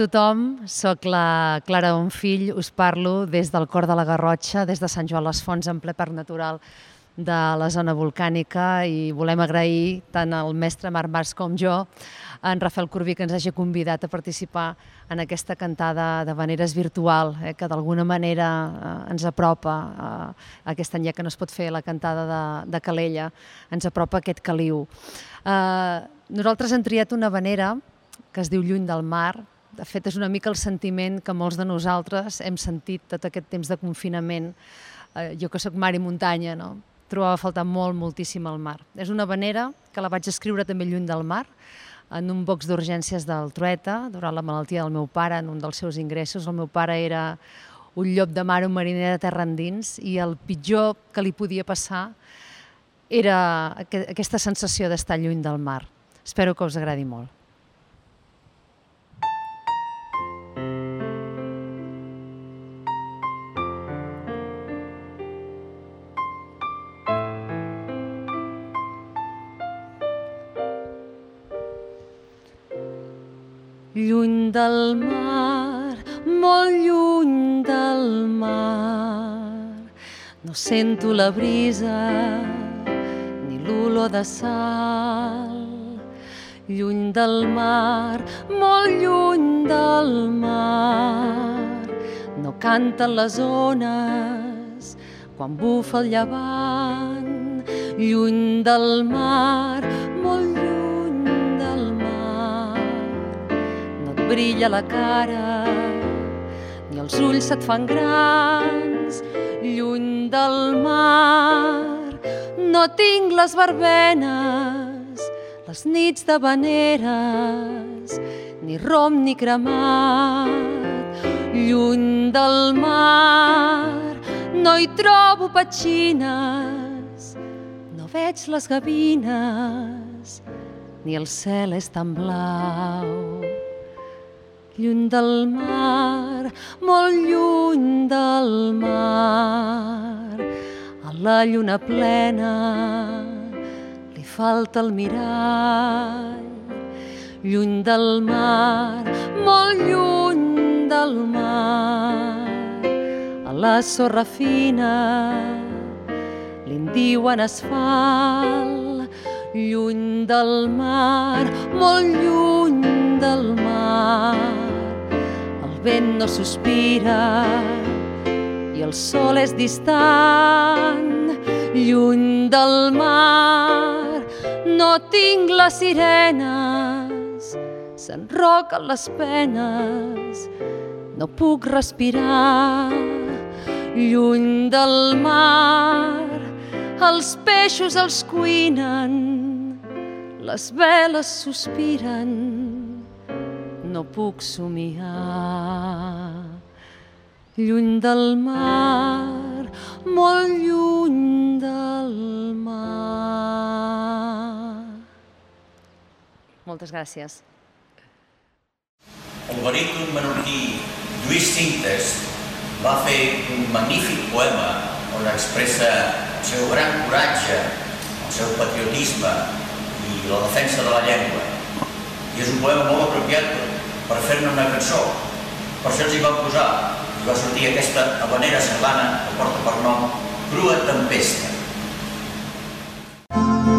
Tothom, sóc la Clara Onfill, us parlo des del cor de la Garrotxa, des de Sant Joan les Fonts, en ple parc natural de la zona volcànica i volem agrair tant al mestre Marc Mas com jo, en Rafael Corbí, que ens hagi convidat a participar en aquesta cantada de veneres virtual, eh, que d'alguna manera eh, ens apropa, eh, aquest any ja que no es pot fer la cantada de, de Calella, ens apropa aquest caliu. Eh, nosaltres hem triat una venera que es diu Lluny del mar, de fet, és una mica el sentiment que molts de nosaltres hem sentit tot aquest temps de confinament. Eh, jo que sóc mar i muntanya, no? trobava a faltar molt, moltíssim el mar. És una vanera que la vaig escriure també lluny del mar, en un box d'urgències del Trueta, durant la malaltia del meu pare, en un dels seus ingressos. El meu pare era un llop de mar, un mariner de terra endins, i el pitjor que li podia passar era aqu aquesta sensació d'estar lluny del mar. Espero que us agradi molt. Lluny del mar, molt lluny del mar, no sento la brisa ni l'olor de sal. Lluny del mar, molt lluny del mar, no canten les ones quan bufa el llevant. Lluny del mar, molt lluny brilla la cara, ni els ulls se't fan grans. Lluny del mar, no tinc les verbenes, les nits de veneres, ni rom ni cremat. Lluny del mar, no hi trobo petxines, no veig les gavines, ni el cel és tan blau. Lluny del mar, molt lluny del mar, a la lluna plena li falta el mirall. Lluny del mar, molt lluny del mar, a la sorra fina li en diuen asfalt. Lluny del mar, molt lluny del mar, vent no sospira i el sol és distant. Lluny del mar, no tinc les sirenes, s'enroquen les penes, no puc respirar. Lluny del mar, els peixos els cuinen, les veles sospiren, no puc somiar. Lluny del mar, molt lluny del mar. Moltes gràcies. El baríton menorquí Lluís Cintes va fer un magnífic poema on expressa el seu gran coratge, el seu patriotisme i la defensa de la llengua. I és un poema molt apropiat per, per fer-ne una cançó. Per això ens hi vam posar i va sortir aquesta habanera serlana que porta per nom Crua Tempesta. El fortíssim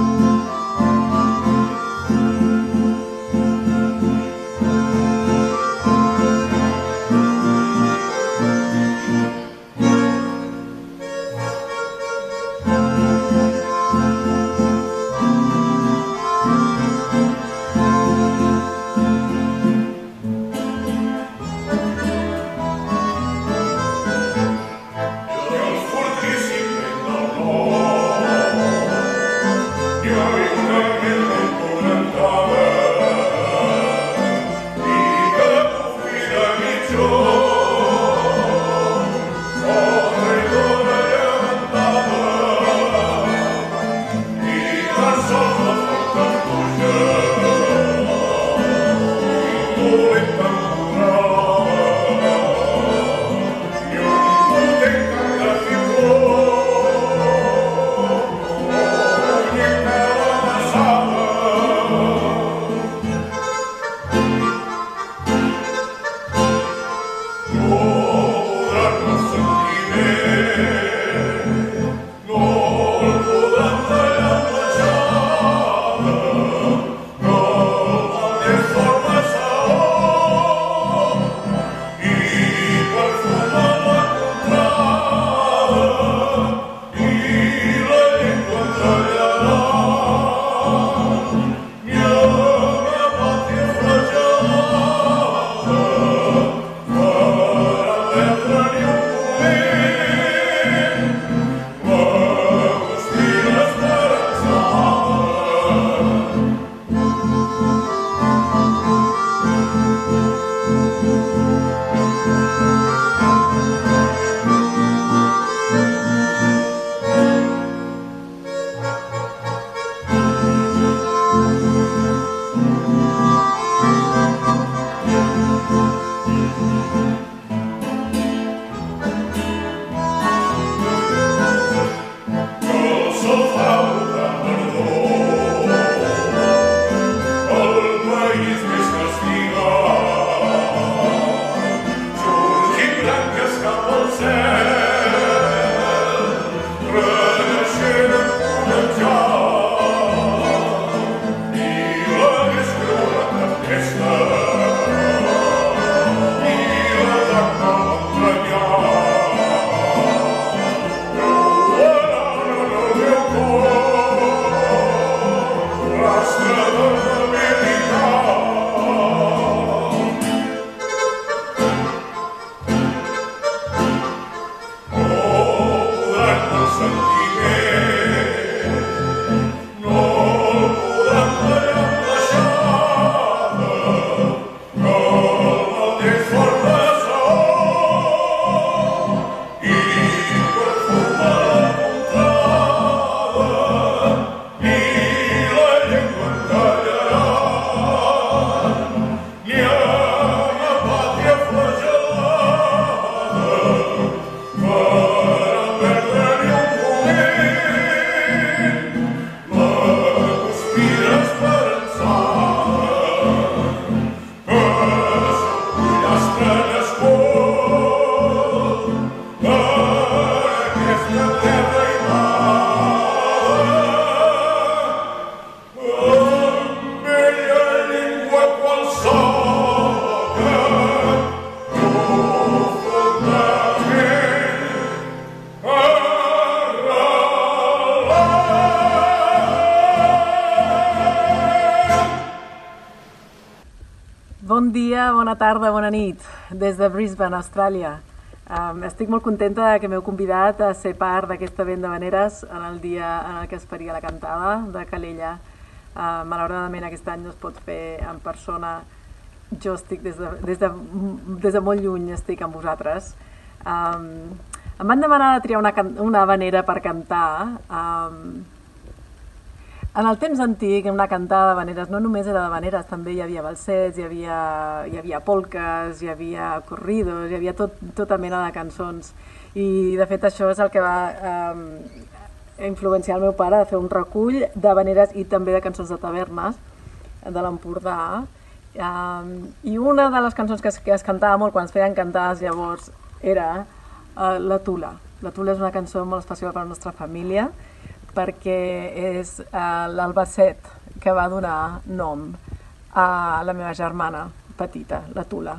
des de Brisbane, Austràlia. Um, estic molt contenta que m'heu convidat a ser part d'aquesta venda de veneres en el dia en el que es faria la cantada de Calella. Uh, malauradament aquest any no es pot fer en persona. Jo estic des de, des de, des de molt lluny, estic amb vosaltres. Um, em van demanar de triar una, una vanera per cantar. Um, en el temps antic, una cantada de veneres no només era de veneres, també hi havia balsets, hi havia, hi havia polques, hi havia corridos, hi havia tot, tota mena de cançons. I de fet això és el que va eh, influenciar el meu pare a fer un recull de veneres i també de cançons de tavernes de l'Empordà. Um, I una de les cançons que es, que es cantava molt quan es feien cantades llavors era uh, La Tula. La Tula és una cançó molt especial per a la nostra família perquè és uh, l'Albacet que va donar nom a la meva germana petita, la Tula.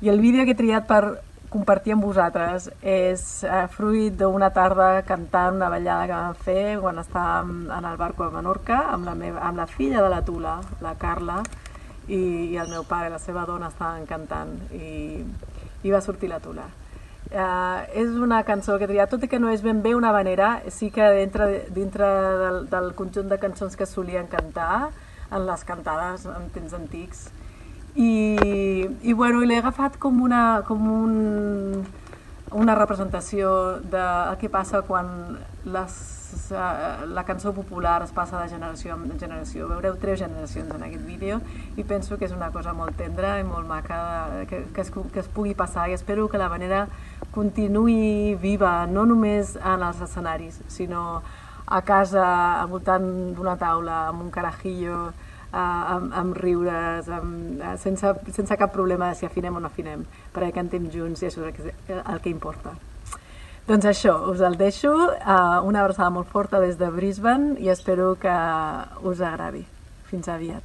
I el vídeo que he triat per compartir amb vosaltres és eh, fruit d'una tarda cantant una ballada que vam fer quan estàvem en el barco a Menorca amb la, meva, amb la filla de la Tula, la Carla, i, i el meu pare i la seva dona estaven cantant i, i va sortir la Tula. Uh, és una cançó que triat, tot i que no és ben bé una vanera, sí que dintre, dintre del, del conjunt de cançons que solien cantar en les cantades en temps antics. I, i bueno, l'he agafat com una, com un, una representació del que passa quan les, uh, la cançó popular es passa de generació en generació. Veureu tres generacions en aquest vídeo i penso que és una cosa molt tendra i molt maca de, que, que, es, que es pugui passar i espero que la manera continuï viva, no només en els escenaris, sinó a casa, al voltant d'una taula, amb un carajillo, eh, amb, amb riures, amb, eh, sense, sense cap problema de si afinem o no afinem, perquè cantem junts i això és el que, el que importa. Doncs això, us el deixo, eh, una abraçada molt forta des de Brisbane i espero que us agradi. Fins aviat.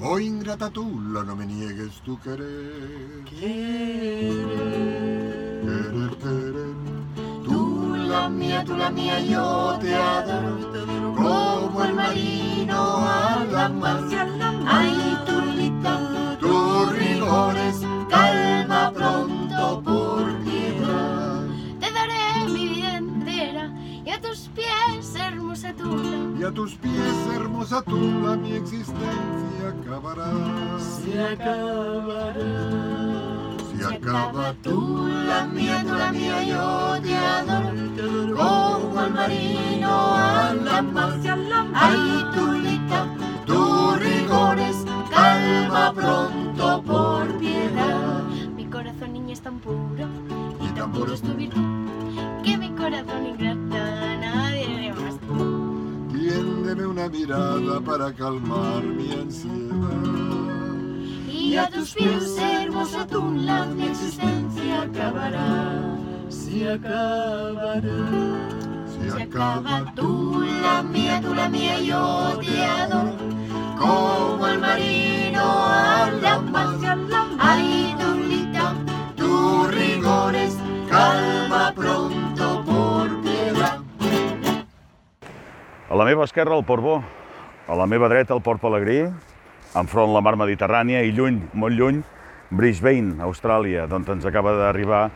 Oh ingrata Tula, no me niegues tu querer. Querer, querer. Tú la mía, tú la mía, yo te adoro como el marino a la mar. Ay, Tulita, tus rigores, calma pronto y a tus pies, hermosa Tula. Y a tus pies, hermosa Tula, mi existencia acabará. Se acabará. Si acaba Tú la mía, tú la mía, yo te adoro como el marino a la mar. Ay, Tulita, tus rigores, calma pronto por piedad. Mi corazón, niña, es tan puro y tan puro es tu virtud que mi corazón ingrato una mirada para calmar mi ansiedad. Y a tus pies, hermosa Tula, mi existencia acabará. Se acabará. Si acaba tú la mía, tú la mía, yo te adoro como el marino a la mar. Ay, Tulita, tus rigores, calma pronto A la meva esquerra el Port Bo, a la meva dreta el Port Pelegrí, enfront la mar Mediterrània i lluny, molt lluny, Brisbane, Austràlia, d'on ens acaba d'arribar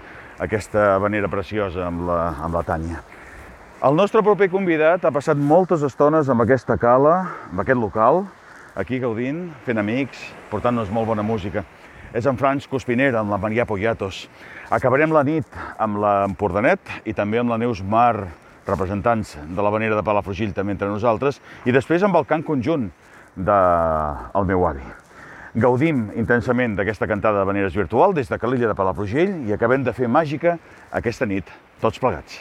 aquesta habanera preciosa amb la, amb la Tània. El nostre proper convidat ha passat moltes estones amb aquesta cala, amb aquest local, aquí gaudint, fent amics, portant-nos molt bona música. És en Franç Cuspinera, amb la Maria Poyatos. Acabarem la nit amb l'Empordanet i també amb la Neus Mar, representants de la Vanera de Palafrugell també entre nosaltres, i després amb el cant conjunt del de... meu avi. Gaudim intensament d'aquesta cantada de Vaneres virtual des de Calella de Palafrugell i acabem de fer màgica aquesta nit, tots plegats.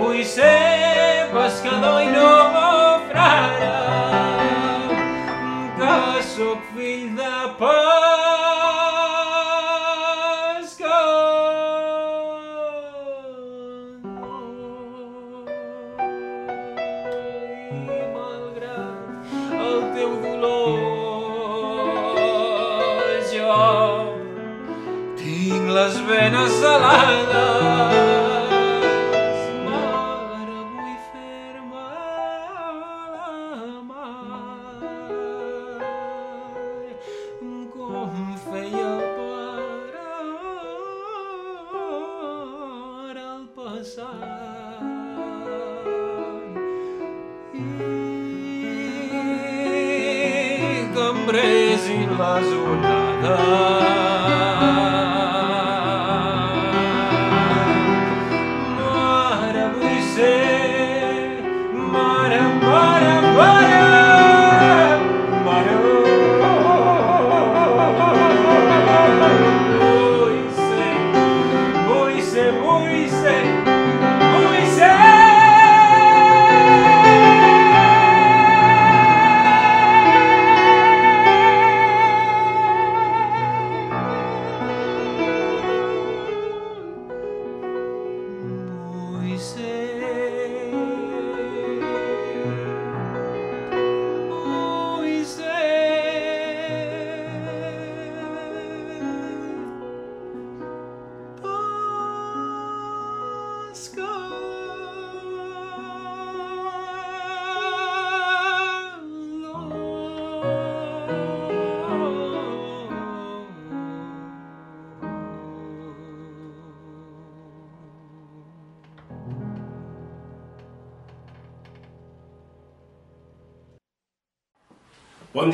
Vull ser pescador i no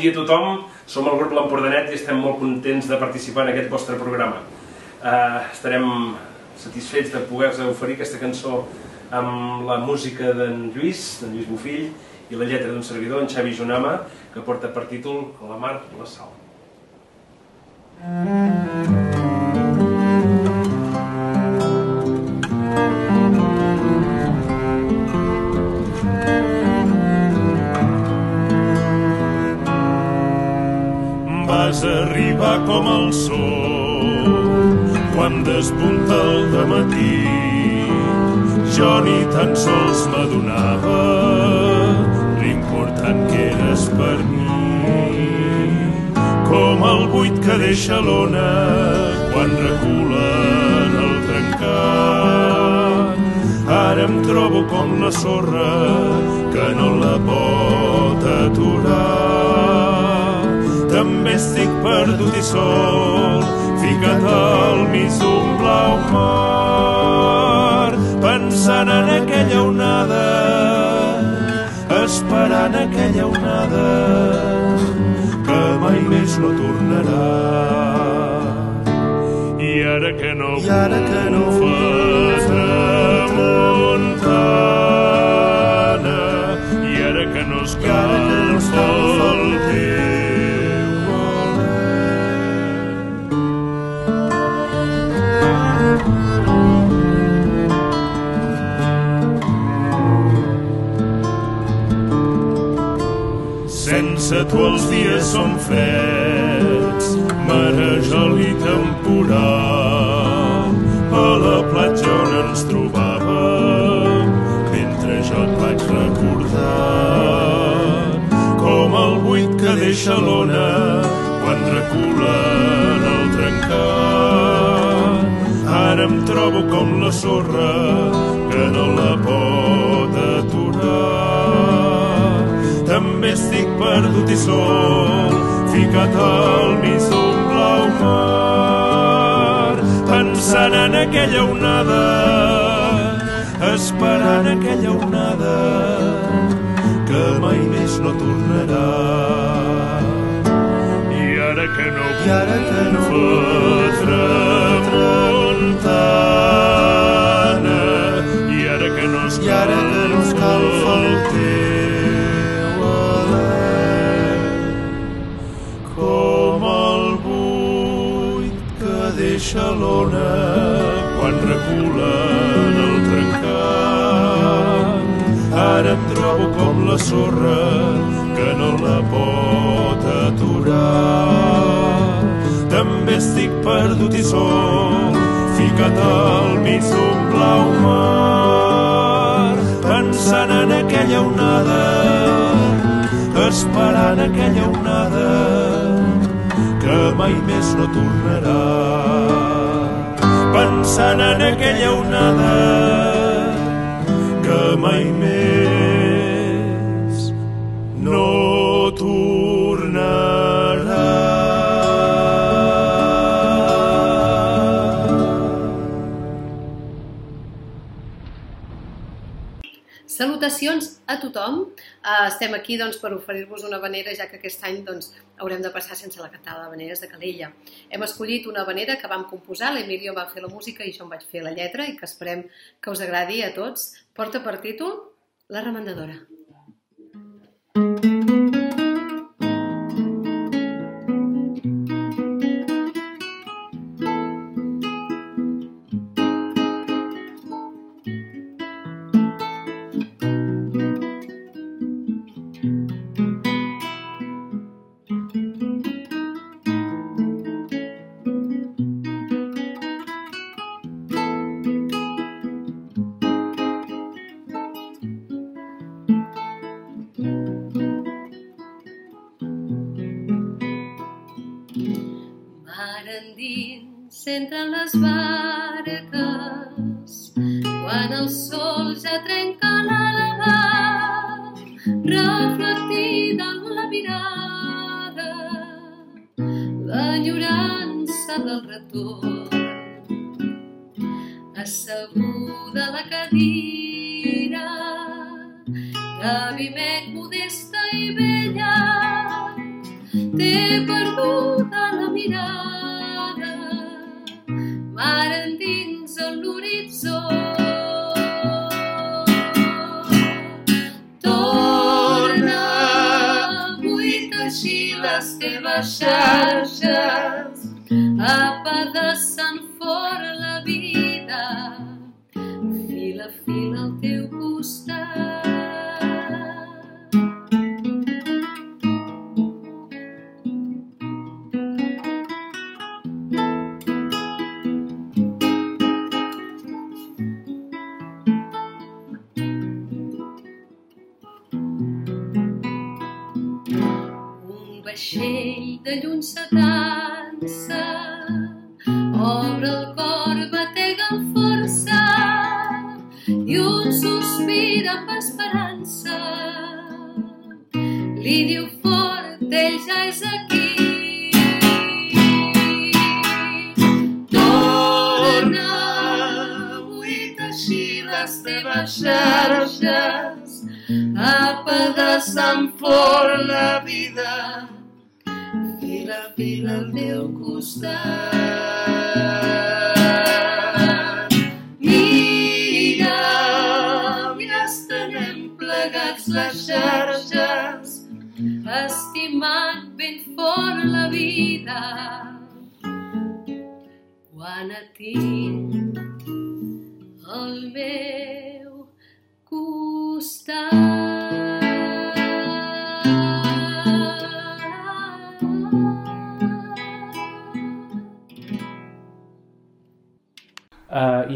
dia a tothom, som el grup L'Empordanet i estem molt contents de participar en aquest vostre programa. Uh, estarem satisfets de poder-vos oferir aquesta cançó amb la música d'en Lluís, d'en Lluís Bofill, i la lletra d'un servidor, en Xavi Junama, que porta per títol La mar, la sal. Vas sol quan despunta el matí. Jo ni tan sols m'adonava l'important que eres per mi. Com el buit que deixa l'ona quan reculen el trencat. Ara em trobo com la sorra que no la pot aturar. També estic perdut i sol, ficat al mig d'un blau mar, pensant en aquella onada, esperant aquella onada, que mai més no tornarà. I ara que no, I ara que no fa tramuntana, tu els dies són freds, marejol i temporal. A la platja on ens trobàvem, mentre jo et vaig recordar. Com el buit que deixa l'ona quan reculen el trencat. Ara em trobo com la sorra que no la pot perdut i sol, ficat al mig d'un blau mar, pensant en aquella onada, esperant aquella onada, que mai més no tornarà. I ara que no, I ara que no fa tramuntana, i ara trona quan reculen el trencat. Ara em trobo com la sorra que no la pot aturar. També estic perdut i sol, ficat al mig d'un blau mar, pensant en aquella onada, esperant aquella onada que mai més no tornarà. Pensant en aquella onada que mai més estem aquí doncs, per oferir-vos una vanera, ja que aquest any doncs, haurem de passar sense la cantada de vaneres de Calella. Hem escollit una vanera que vam composar, l'Emilio va fer la música i jo em vaig fer la lletra i que esperem que us agradi a tots. Porta per títol La remendadora.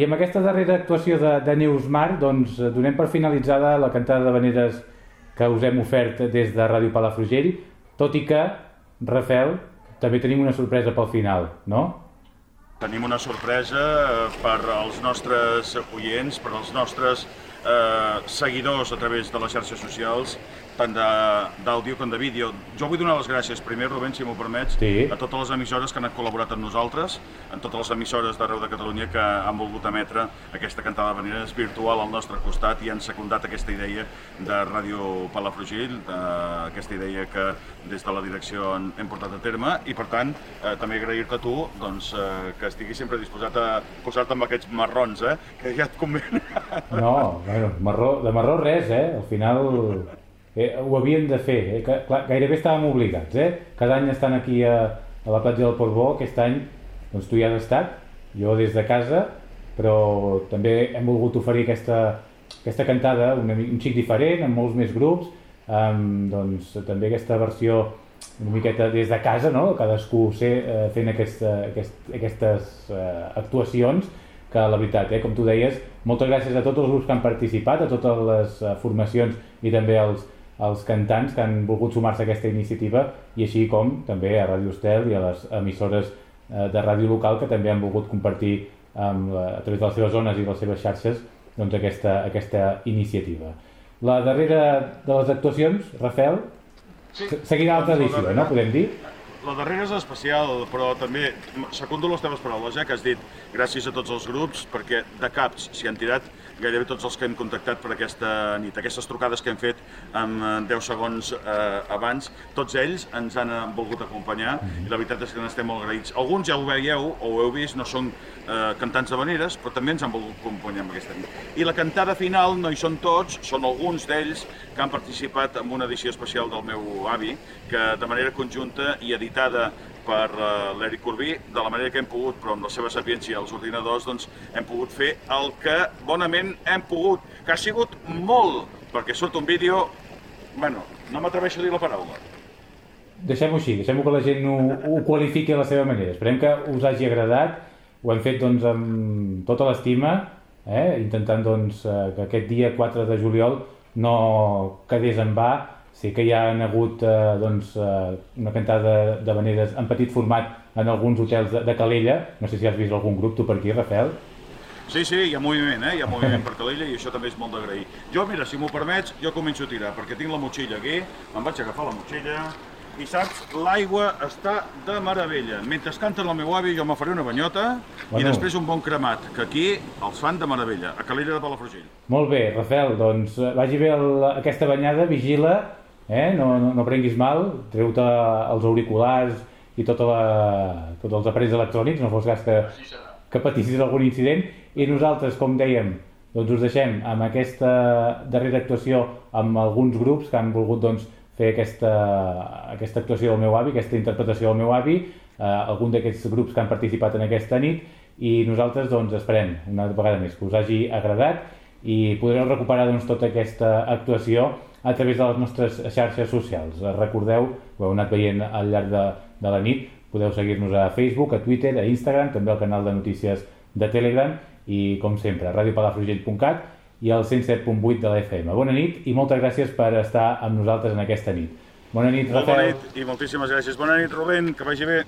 I amb aquesta darrera actuació de, de Neus Mar, doncs, eh, donem per finalitzada la cantada de veneres que us hem ofert des de Ràdio Palafrugell, tot i que, Rafel, també tenim una sorpresa pel final, no? Tenim una sorpresa eh, per als nostres oients, per als nostres eh, seguidors a través de les xarxes socials, tant de- d'àudio com de vídeo. Jo vull donar les gràcies primer, Rubén, si m'ho permets, Sí. a totes les emissores que han col·laborat amb nosaltres, en totes les emissores d'arreu de Catalunya que han volgut emetre aquesta cantada de veneres virtual al nostre costat i han secundat aquesta idea de Ràdio Palafrugell, eh, aquesta idea que des de la direcció hem, hem portat a terme i per tant eh, també agrair-te a tu doncs, eh, que estiguis sempre disposat a posar-te amb aquests marrons, eh, que ja et convé. No, bueno, marró, de marró res, eh? Al final eh, ho havien de fer, eh? Que, clar, gairebé estàvem obligats, eh? Cada any estan aquí a, a la platja del Portbó, aquest any doncs tu hi has estat, jo des de casa, però també hem volgut oferir aquesta, aquesta cantada mi- un xic diferent, amb molts més grups, um, doncs, també aquesta versió una miqueta des de casa, no? cadascú sé, eh, fent aquesta, aquest, aquestes eh, actuacions, que la veritat, eh, com tu deies, moltes gràcies a tots els grups que han participat, a totes les eh, formacions i també als, als cantants que han volgut sumar-se a aquesta iniciativa i així com també a Ràdio Estel i a les emissores eh, de ràdio local que també han volgut compartir amb a través de les seves zones i de les seves xarxes doncs, aquesta, aquesta iniciativa. La darrera de les actuacions, Rafael, Sí. seguirà Doncs darrera- no? Podem dir? La darrera és especial, però també secundo les teves paraules, eh, que has dit gràcies a tots els grups, perquè de caps s'hi han tirat gairebé tots els que hem contactat per aquesta nit. Aquestes trucades que hem fet eh, 10 segons eh, abans, tots ells ens han eh, volgut acompanyar i la veritat és que n'estem molt agraïts. Alguns ja ho veieu o ho heu vist, no són eh, cantants de veneres, però també ens han volgut acompanyar amb aquesta nit. I la cantada final no hi són tots, són alguns d'ells que han participat en una edició especial del meu avi, que de manera conjunta i editada per uh, l'Eric Corbí, de la manera que hem pogut, però amb la seva sapiència als ordinadors, doncs hem pogut fer el que bonament hem pogut, que ha sigut molt, perquè surt un vídeo, bueno, no m'atreveixo a dir la paraula. Deixem-ho així, deixem que la gent ho, ho qualifiqui a la seva manera. Esperem que us hagi agradat, ho hem fet doncs, amb tota l'estima, eh? intentant doncs, eh, que aquest dia 4 de juliol no quedés en va, sí que hi ha hagut eh, doncs, eh, una cantada de, veneres en petit format en alguns hotels de, de Calella, no sé si has vist algun grup tu per aquí, Rafael. Sí, sí, hi ha moviment, eh? hi ha moviment per Calella i això també és molt d'agrair. Jo, mira, si m'ho permets, jo començo a tirar, perquè tinc la motxilla aquí, me'n vaig agafar la motxilla, i saps, l'aigua està de meravella. Mentre canten el meu avi, jo me faré una banyota Bueno. i després un bon cremat, que aquí els fan de meravella, a Calella de Palafrugell. Molt bé, Rafael, doncs eh, vagi bé el, aquesta banyada, vigila, eh? no, no, no prenguis mal, treu-te els auriculars i tota la, tots els aparells electrònics, no fos cas que, que patissis algun incident, i nosaltres, com dèiem, doncs us deixem amb aquesta darrera actuació amb alguns grups que han volgut doncs, fer aquesta, aquesta actuació del meu avi, aquesta interpretació del meu avi, eh, algun d'aquests grups que han participat en aquesta nit, i nosaltres doncs, esperem una vegada més que us hagi agradat i podreu recuperar doncs, tota aquesta actuació a través de les nostres xarxes socials. Eh, Recordeu, ho heu anat veient al llarg de, de la nit, podeu seguir-nos a Facebook, a Twitter, a Instagram, també al canal de notícies de Telegram i, com sempre, a radiopalafrugell.cat i al 107.8 de la FM. Bona nit i moltes gràcies per estar amb nosaltres en aquesta nit. Bona nit, Molt bona Rafael. nit i moltíssimes gràcies. Bona nit, Rubén, que vagi bé.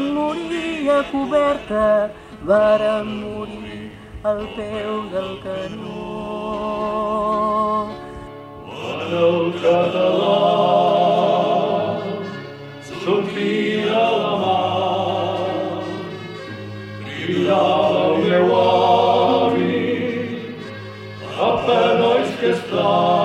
Varen morir a coberta, varen morir al peu del canó. Quan el català sortia la mar, cridava el meu avi, a penolls que estan.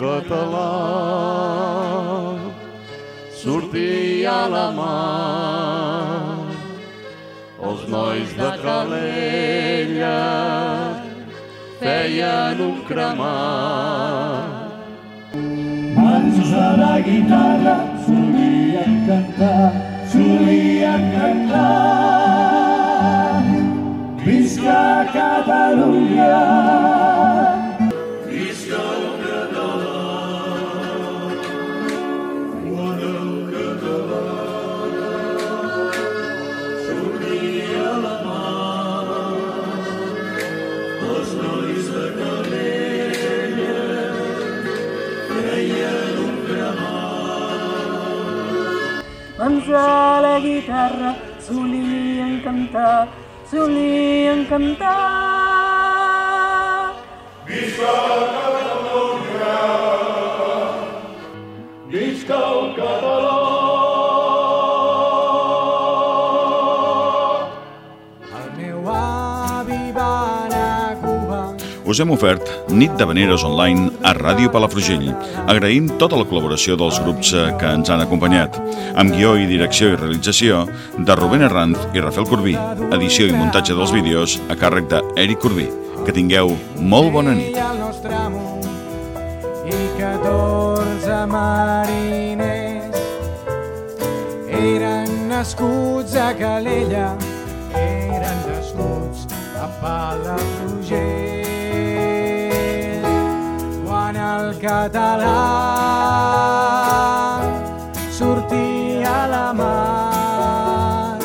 Català sortia a la mar. Els nois de Calella feien un cremat. Mans a la guitarra solien cantar, solien cantar. Visca Catalunya! Guitarra solien cantar, solien cantar. Visca Catalunya! Visca el català! Us hem ofert Nit de Veneres Online a Ràdio Palafrugell, agraint tota la col·laboració dels grups eh, que ens han acompanyat, amb guió i direcció i realització de Rubén Herranz i Rafael Corbí, edició i muntatge dels vídeos a càrrec d'Eric Corbí. Que tingueu molt bona nit. i 14 mariners eren nascuts a Calella, eren nascuts a Palafrugell. Català sortia a la mar,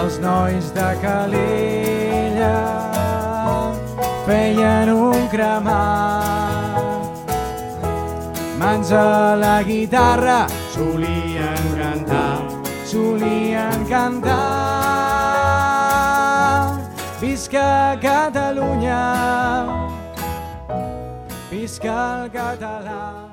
els nois de Calella feien un cremat. Mans a la guitarra solien cantar, solien cantar. Visca Catalunya, visca el català.